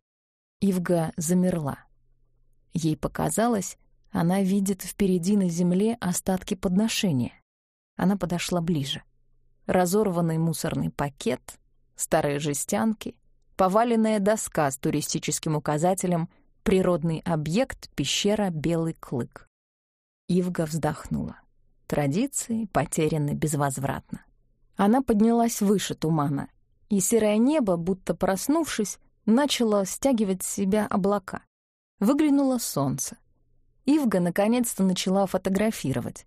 Ивга замерла. Ей показалось, она видит впереди на земле остатки подношения. Она подошла ближе. Разорванный мусорный пакет, старые жестянки, поваленная доска с туристическим указателем «Природный объект, пещера Белый Клык». Ивга вздохнула. Традиции потеряны безвозвратно. Она поднялась выше тумана, и серое небо, будто проснувшись, начало стягивать с себя облака. Выглянуло солнце. Ивга наконец-то начала фотографировать.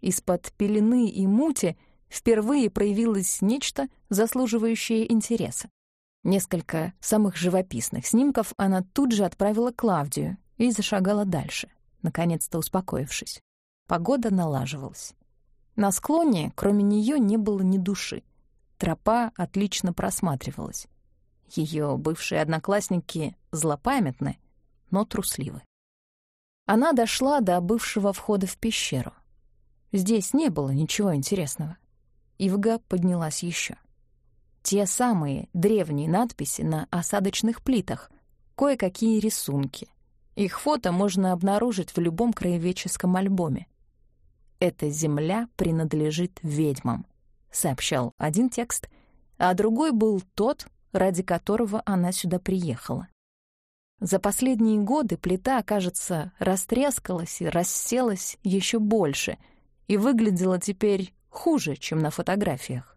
Из-под пелены и мути впервые проявилось нечто, заслуживающее интереса. Несколько самых живописных снимков она тут же отправила Клавдию и зашагала дальше, наконец-то успокоившись. Погода налаживалась. На склоне, кроме нее, не было ни души. Тропа отлично просматривалась. Ее бывшие одноклассники злопамятны, но трусливы. Она дошла до бывшего входа в пещеру. Здесь не было ничего интересного. Ивга поднялась еще. Те самые древние надписи на осадочных плитах, кое-какие рисунки. Их фото можно обнаружить в любом краеведческом альбоме. «Эта земля принадлежит ведьмам», — сообщал один текст, а другой был тот, ради которого она сюда приехала. За последние годы плита, кажется, растрескалась и расселась еще больше и выглядела теперь хуже, чем на фотографиях.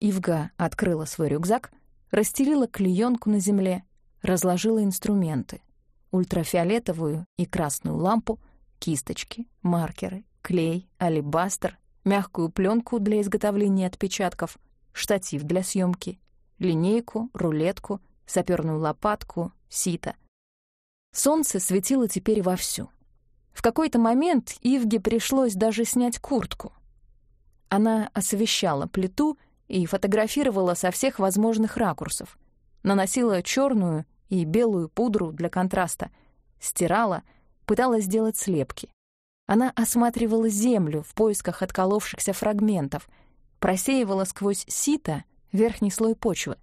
Ивга открыла свой рюкзак, расстелила клеенку на земле, разложила инструменты. Ультрафиолетовую и красную лампу, кисточки, маркеры, клей, алебастер, мягкую пленку для изготовления отпечатков, штатив для съемки, линейку, рулетку, саперную лопатку, сито. Солнце светило теперь вовсю. В какой-то момент Ивге пришлось даже снять куртку. Она освещала плиту и фотографировала со всех возможных ракурсов. Наносила черную и белую пудру для контраста, стирала, пыталась сделать слепки. Она осматривала землю в поисках отколовшихся фрагментов, просеивала сквозь сито верхний слой почвы.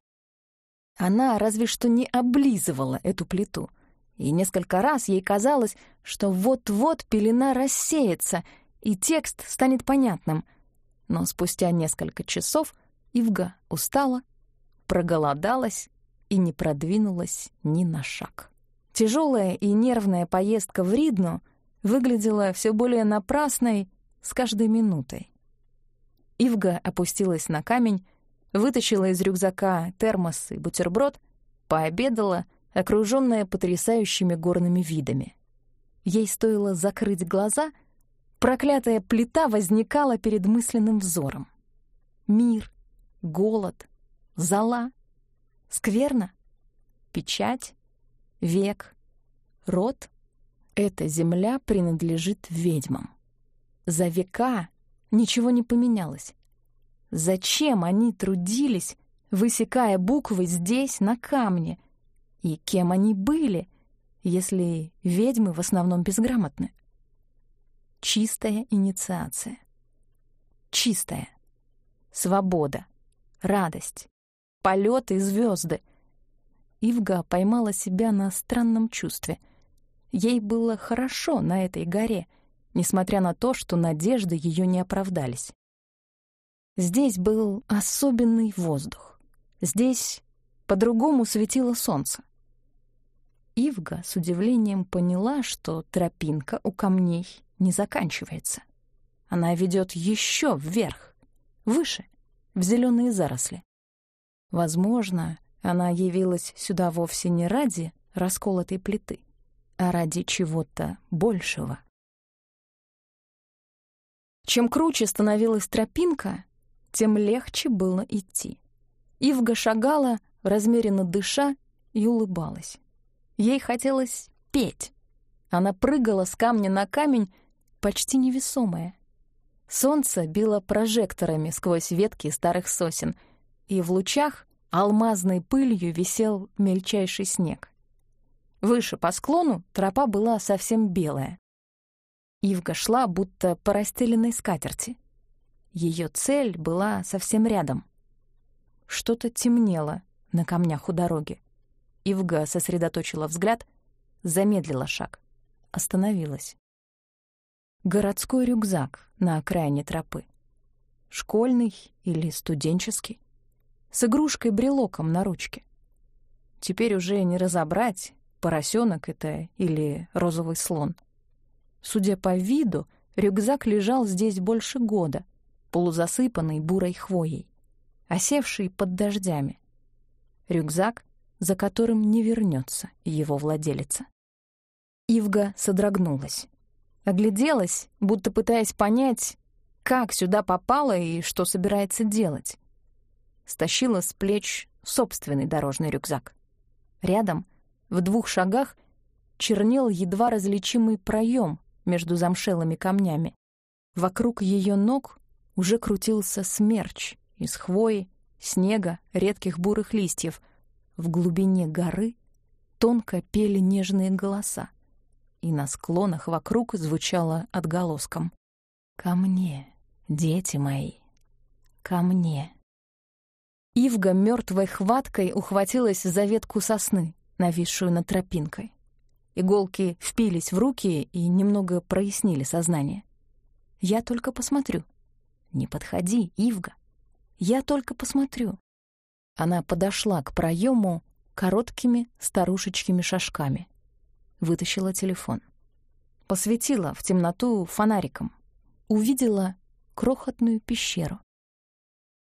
Она разве что не облизывала эту плиту, и несколько раз ей казалось, что вот-вот пелена рассеется, и текст станет понятным. Но спустя несколько часов Ивга устала, проголодалась и не продвинулась ни на шаг. Тяжелая и нервная поездка в Ридну выглядела все более напрасной с каждой минутой. Ивга опустилась на камень, вытащила из рюкзака термос и бутерброд, пообедала, окружённая потрясающими горными видами. Ей стоило закрыть глаза, проклятая плита возникала перед мысленным взором. Мир, голод, зала, скверно, печать, век, род. Эта земля принадлежит ведьмам. За века ничего не поменялось. Зачем они трудились, высекая буквы здесь, на камне? И кем они были, если ведьмы в основном безграмотны? Чистая инициация. чистое. Свобода, радость, полеты звезды. Ивга поймала себя на странном чувстве. Ей было хорошо на этой горе, несмотря на то, что надежды ее не оправдались. Здесь был особенный воздух. Здесь по-другому светило солнце. Ивга с удивлением поняла, что тропинка у камней не заканчивается. Она ведет еще вверх, выше, в зеленые заросли. Возможно, она явилась сюда вовсе не ради расколотой плиты, а ради чего-то большего. Чем круче становилась тропинка, тем легче было идти. Ивга шагала, размеренно дыша, и улыбалась. Ей хотелось петь. Она прыгала с камня на камень, почти невесомая. Солнце било прожекторами сквозь ветки старых сосен, и в лучах алмазной пылью висел мельчайший снег. Выше по склону тропа была совсем белая. Ивга шла, будто по расстеленной скатерти. Ее цель была совсем рядом. Что-то темнело на камнях у дороги. Ивга сосредоточила взгляд, замедлила шаг, остановилась. Городской рюкзак на окраине тропы. Школьный или студенческий. С игрушкой-брелоком на ручке. Теперь уже не разобрать, поросенок это или розовый слон. Судя по виду, рюкзак лежал здесь больше года, полузасыпанный бурой хвоей, осевший под дождями. Рюкзак, за которым не вернется его владелица. Ивга содрогнулась. Огляделась, будто пытаясь понять, как сюда попала и что собирается делать. Стащила с плеч собственный дорожный рюкзак. Рядом, в двух шагах, чернел едва различимый проем между замшелыми камнями. Вокруг ее ног уже крутился смерч из хвои, снега, редких бурых листьев — в глубине горы тонко пели нежные голоса, и на склонах вокруг звучало отголоском. «Ко мне, дети мои, ко мне». Ивга мертвой хваткой ухватилась за ветку сосны, нависшую над тропинкой. Иголки впились в руки и немного прояснили сознание. «Я только посмотрю». «Не подходи, Ивга. Я только посмотрю». Она подошла к проему короткими старушечьими шажками. Вытащила телефон. Посветила в темноту фонариком. Увидела крохотную пещеру.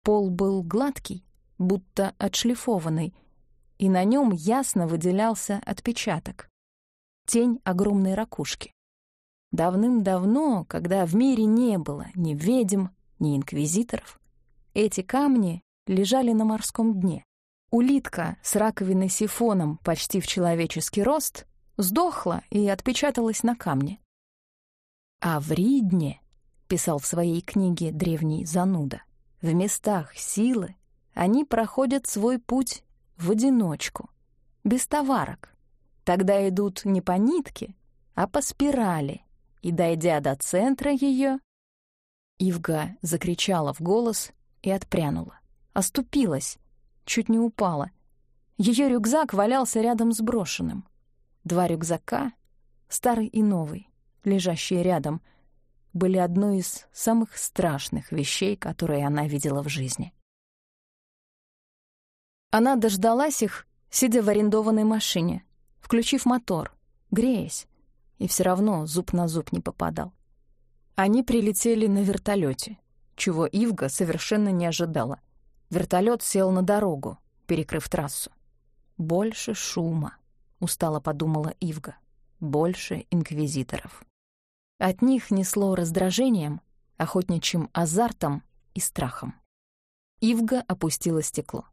Пол был гладкий, будто отшлифованный, и на нем ясно выделялся отпечаток. Тень огромной ракушки. Давным-давно, когда в мире не было ни ведьм, ни инквизиторов, эти камни лежали на морском дне. Улитка с раковиной сифоном почти в человеческий рост сдохла и отпечаталась на камне. А в Ридне, писал в своей книге древний зануда, в местах силы они проходят свой путь в одиночку, без товарок. Тогда идут не по нитке, а по спирали, и, дойдя до центра ее, Ивга закричала в голос и отпрянула оступилась, чуть не упала. Ее рюкзак валялся рядом с брошенным. Два рюкзака, старый и новый, лежащие рядом, были одной из самых страшных вещей, которые она видела в жизни. Она дождалась их, сидя в арендованной машине, включив мотор, греясь, и все равно зуб на зуб не попадал. Они прилетели на вертолете, чего Ивга совершенно не ожидала. Вертолет сел на дорогу, перекрыв трассу. «Больше шума», — устало подумала Ивга. «Больше инквизиторов». От них несло раздражением, охотничьим азартом и страхом. Ивга опустила стекло.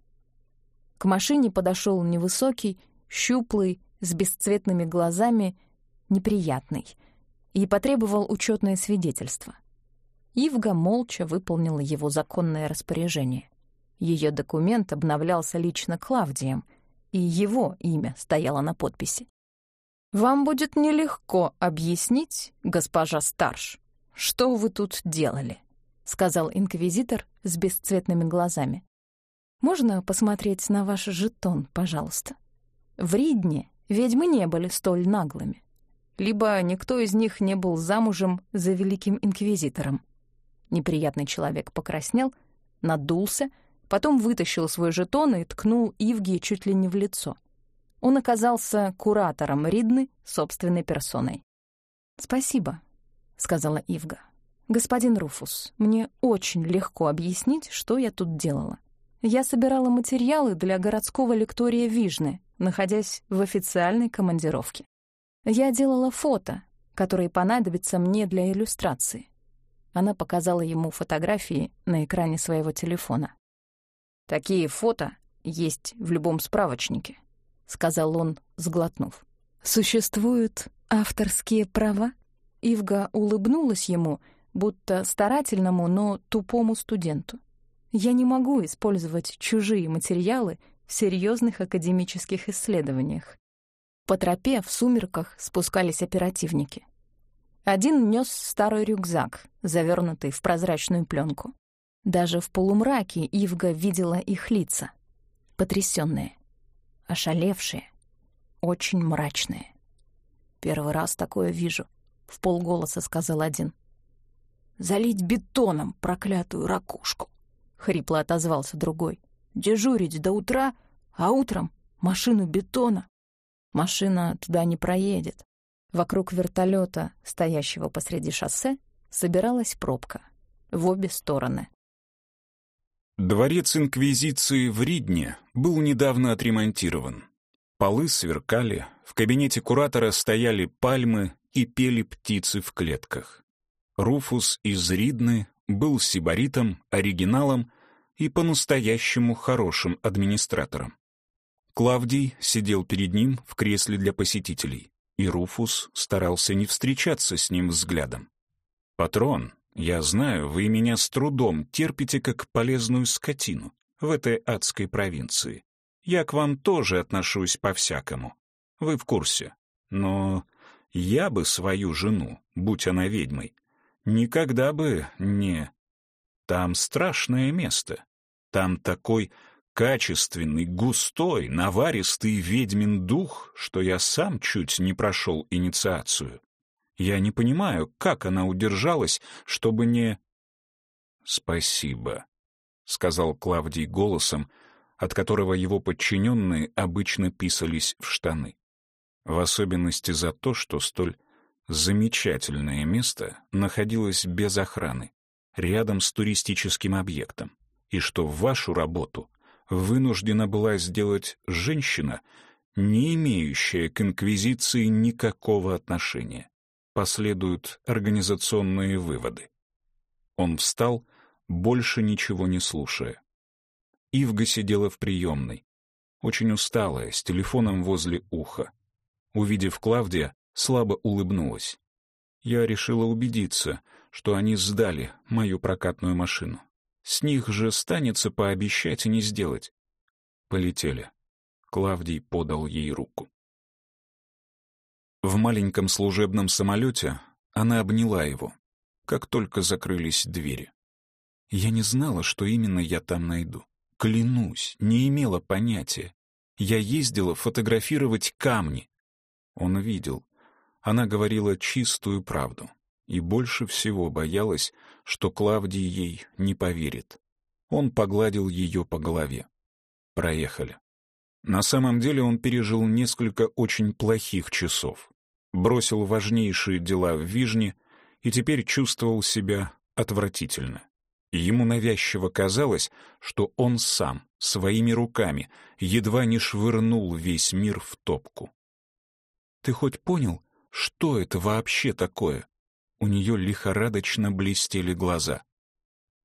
К машине подошел невысокий, щуплый, с бесцветными глазами, неприятный, и потребовал учетное свидетельство. Ивга молча выполнила его законное распоряжение. Ее документ обновлялся лично Клавдием, и его имя стояло на подписи. «Вам будет нелегко объяснить, госпожа Старш, что вы тут делали», сказал инквизитор с бесцветными глазами. «Можно посмотреть на ваш жетон, пожалуйста?» В Ридне ведьмы не были столь наглыми. Либо никто из них не был замужем за великим инквизитором. Неприятный человек покраснел, надулся, потом вытащил свой жетон и ткнул Ивги чуть ли не в лицо. Он оказался куратором Ридны собственной персоной. «Спасибо», — сказала Ивга. «Господин Руфус, мне очень легко объяснить, что я тут делала. Я собирала материалы для городского лектория Вижны, находясь в официальной командировке. Я делала фото, которые понадобятся мне для иллюстрации. Она показала ему фотографии на экране своего телефона. «Такие фото есть в любом справочнике», — сказал он, сглотнув. «Существуют авторские права?» Ивга улыбнулась ему, будто старательному, но тупому студенту. «Я не могу использовать чужие материалы в серьезных академических исследованиях. По тропе в сумерках спускались оперативники. Один нес старый рюкзак, завернутый в прозрачную пленку. Даже в полумраке Ивга видела их лица. Потрясенные, ошалевшие, очень мрачные. «Первый раз такое вижу», — в полголоса сказал один. «Залить бетоном проклятую ракушку», — хрипло отозвался другой дежурить до утра, а утром машину бетона. Машина туда не проедет. Вокруг вертолета, стоящего посреди шоссе, собиралась пробка. В обе стороны. Дворец Инквизиции в Ридне был недавно отремонтирован. Полы сверкали, в кабинете куратора стояли пальмы и пели птицы в клетках. Руфус из Ридны был сибаритом, оригиналом и по-настоящему хорошим администратором. Клавдий сидел перед ним в кресле для посетителей, и Руфус старался не встречаться с ним взглядом. «Патрон, я знаю, вы меня с трудом терпите как полезную скотину в этой адской провинции. Я к вам тоже отношусь по-всякому. Вы в курсе. Но я бы свою жену, будь она ведьмой, никогда бы не... Там страшное место. Там такой качественный, густой, наваристый ведьмин дух, что я сам чуть не прошел инициацию. Я не понимаю, как она удержалась, чтобы не... «Спасибо», — сказал Клавдий голосом, от которого его подчиненные обычно писались в штаны. В особенности за то, что столь замечательное место находилось без охраны рядом с туристическим объектом, и что вашу работу вынуждена была сделать женщина, не имеющая к инквизиции никакого отношения. Последуют организационные выводы. Он встал, больше ничего не слушая. Ивга сидела в приемной, очень усталая, с телефоном возле уха. Увидев Клавдия, слабо улыбнулась. Я решила убедиться — что они сдали мою прокатную машину. С них же станется пообещать и не сделать. Полетели. Клавдий подал ей руку. В маленьком служебном самолете она обняла его, как только закрылись двери. Я не знала, что именно я там найду. Клянусь, не имела понятия. Я ездила фотографировать камни. Он видел. Она говорила чистую правду и больше всего боялась, что Клавдий ей не поверит. Он погладил ее по голове. Проехали. На самом деле он пережил несколько очень плохих часов. Бросил важнейшие дела в Вижне и теперь чувствовал себя отвратительно. Ему навязчиво казалось, что он сам, своими руками, едва не швырнул весь мир в топку. «Ты хоть понял, что это вообще такое?» У нее лихорадочно блестели глаза.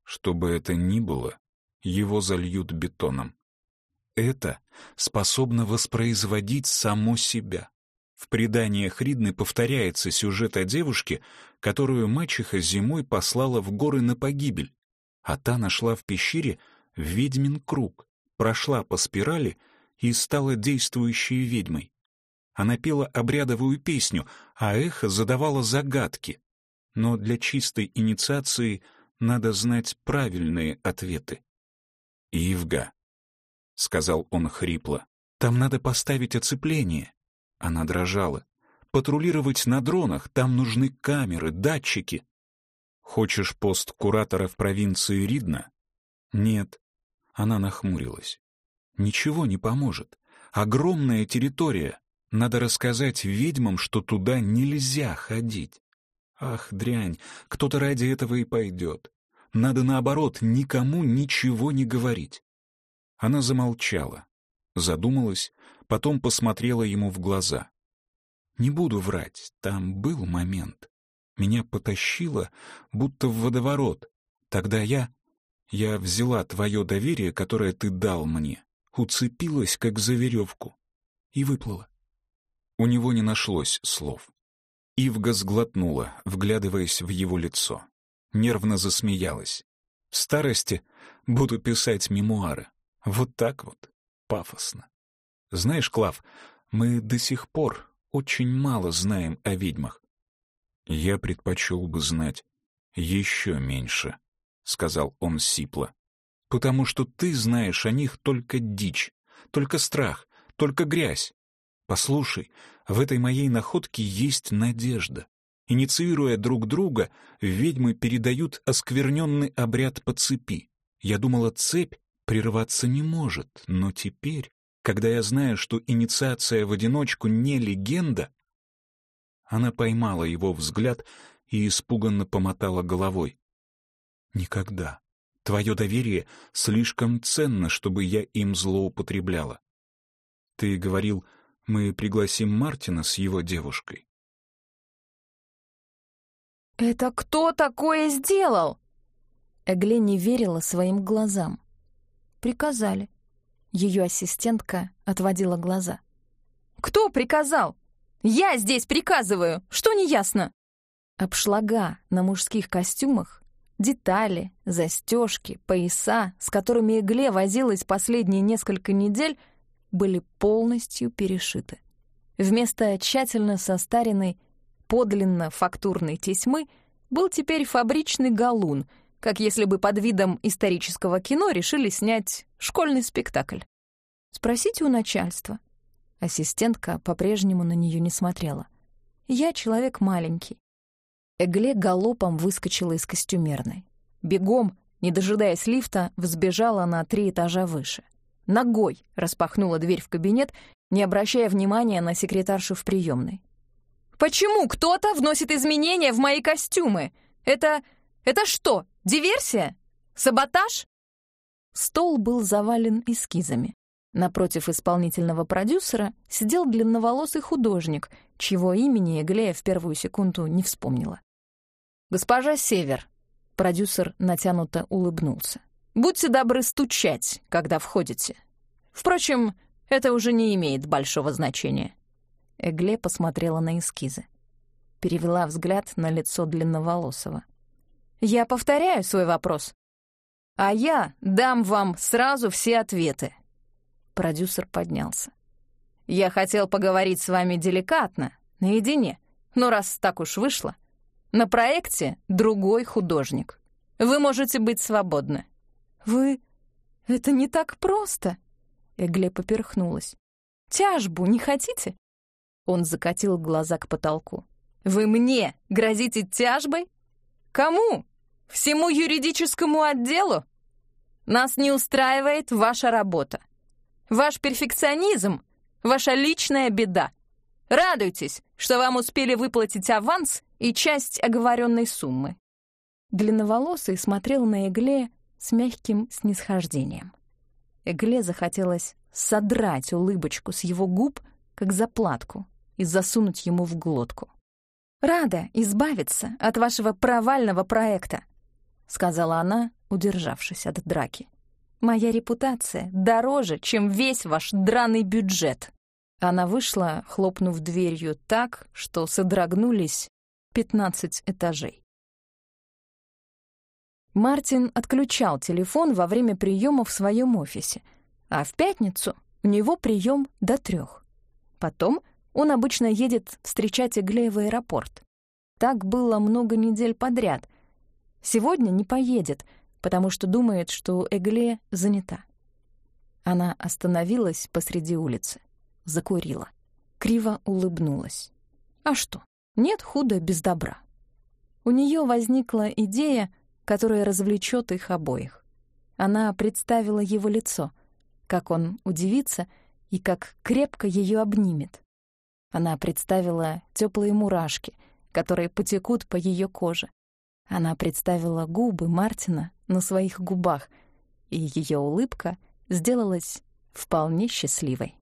Что бы это ни было, его зальют бетоном. Это способно воспроизводить само себя. В преданиях Ридны повторяется сюжет о девушке, которую мачеха зимой послала в горы на погибель, а та нашла в пещере ведьмин круг, прошла по спирали и стала действующей ведьмой. Она пела обрядовую песню, а эхо задавало загадки но для чистой инициации Надо знать правильные ответы. «Ивга», — сказал он хрипло, — «там надо поставить оцепление». Она дрожала. «Патрулировать на дронах, там нужны камеры, датчики». «Хочешь пост куратора в провинции Ридна?» «Нет». Она нахмурилась. «Ничего не поможет. Огромная территория. Надо рассказать ведьмам, что туда нельзя ходить. Ах, дрянь, кто-то ради этого и пойдет. Надо, наоборот, никому ничего не говорить. Она замолчала, задумалась, потом посмотрела ему в глаза. Не буду врать, там был момент. Меня потащило, будто в водоворот. Тогда я... Я взяла твое доверие, которое ты дал мне, уцепилась, как за веревку, и выплыла. У него не нашлось слов. Ивга сглотнула, вглядываясь в его лицо. Нервно засмеялась. В старости буду писать мемуары. Вот так вот, пафосно. Знаешь, Клав, мы до сих пор очень мало знаем о ведьмах. Я предпочел бы знать еще меньше, — сказал он сипло. Потому что ты знаешь о них только дичь, только страх, только грязь. Послушай, в этой моей находке есть надежда. Инициируя друг друга, ведьмы передают оскверненный обряд по цепи. Я думала, цепь прерваться не может, но теперь, когда я знаю, что инициация в одиночку не легенда, она поймала его взгляд и испуганно помотала головой. «Никогда. Твое доверие слишком ценно, чтобы я им злоупотребляла. Ты говорил, мы пригласим Мартина с его девушкой. «Это кто такое сделал?» Эгле не верила своим глазам. Приказали. Ее ассистентка отводила глаза. «Кто приказал? Я здесь приказываю! Что неясно?» Обшлага на мужских костюмах, детали, застежки, пояса, с которыми Эгле возилась последние несколько недель, были полностью перешиты. Вместо тщательно состаренной, подлинно фактурной тесьмы был теперь фабричный галун, как если бы под видом исторического кино решили снять школьный спектакль. Спросите у начальства. Ассистентка по-прежнему на нее не смотрела. Я человек маленький. Эгле галопом выскочила из костюмерной. Бегом, не дожидаясь лифта, взбежала на три этажа выше ногой распахнула дверь в кабинет, не обращая внимания на секретаршу в приемной. «Почему кто-то вносит изменения в мои костюмы? Это... это что, диверсия? Саботаж?» Стол был завален эскизами. Напротив исполнительного продюсера сидел длинноволосый художник, чьего имени Эглея в первую секунду не вспомнила. «Госпожа Север», — продюсер натянуто улыбнулся. Будьте добры стучать, когда входите. Впрочем, это уже не имеет большого значения». Эгле посмотрела на эскизы. Перевела взгляд на лицо длинноволосого. «Я повторяю свой вопрос. А я дам вам сразу все ответы». Продюсер поднялся. «Я хотел поговорить с вами деликатно, наедине, но раз так уж вышло, на проекте другой художник. Вы можете быть свободны». «Вы... это не так просто!» Эгле поперхнулась. «Тяжбу не хотите?» Он закатил глаза к потолку. «Вы мне грозите тяжбой? Кому? Всему юридическому отделу? Нас не устраивает ваша работа. Ваш перфекционизм — ваша личная беда. Радуйтесь, что вам успели выплатить аванс и часть оговоренной суммы». Длинноволосый смотрел на Эгле с мягким снисхождением. Эгле захотелось содрать улыбочку с его губ, как заплатку, и засунуть ему в глотку. «Рада избавиться от вашего провального проекта», — сказала она, удержавшись от драки. «Моя репутация дороже, чем весь ваш драный бюджет». Она вышла, хлопнув дверью так, что содрогнулись пятнадцать этажей. Мартин отключал телефон во время приема в своем офисе, а в пятницу у него прием до трех. Потом он обычно едет встречать Иглея в аэропорт. Так было много недель подряд. Сегодня не поедет, потому что думает, что Эгле занята. Она остановилась посреди улицы, закурила, криво улыбнулась. А что? Нет худа без добра. У нее возникла идея, которая развлечет их обоих. Она представила его лицо, как он удивится и как крепко ее обнимет. Она представила теплые мурашки, которые потекут по ее коже. Она представила губы Мартина на своих губах, и ее улыбка сделалась вполне счастливой.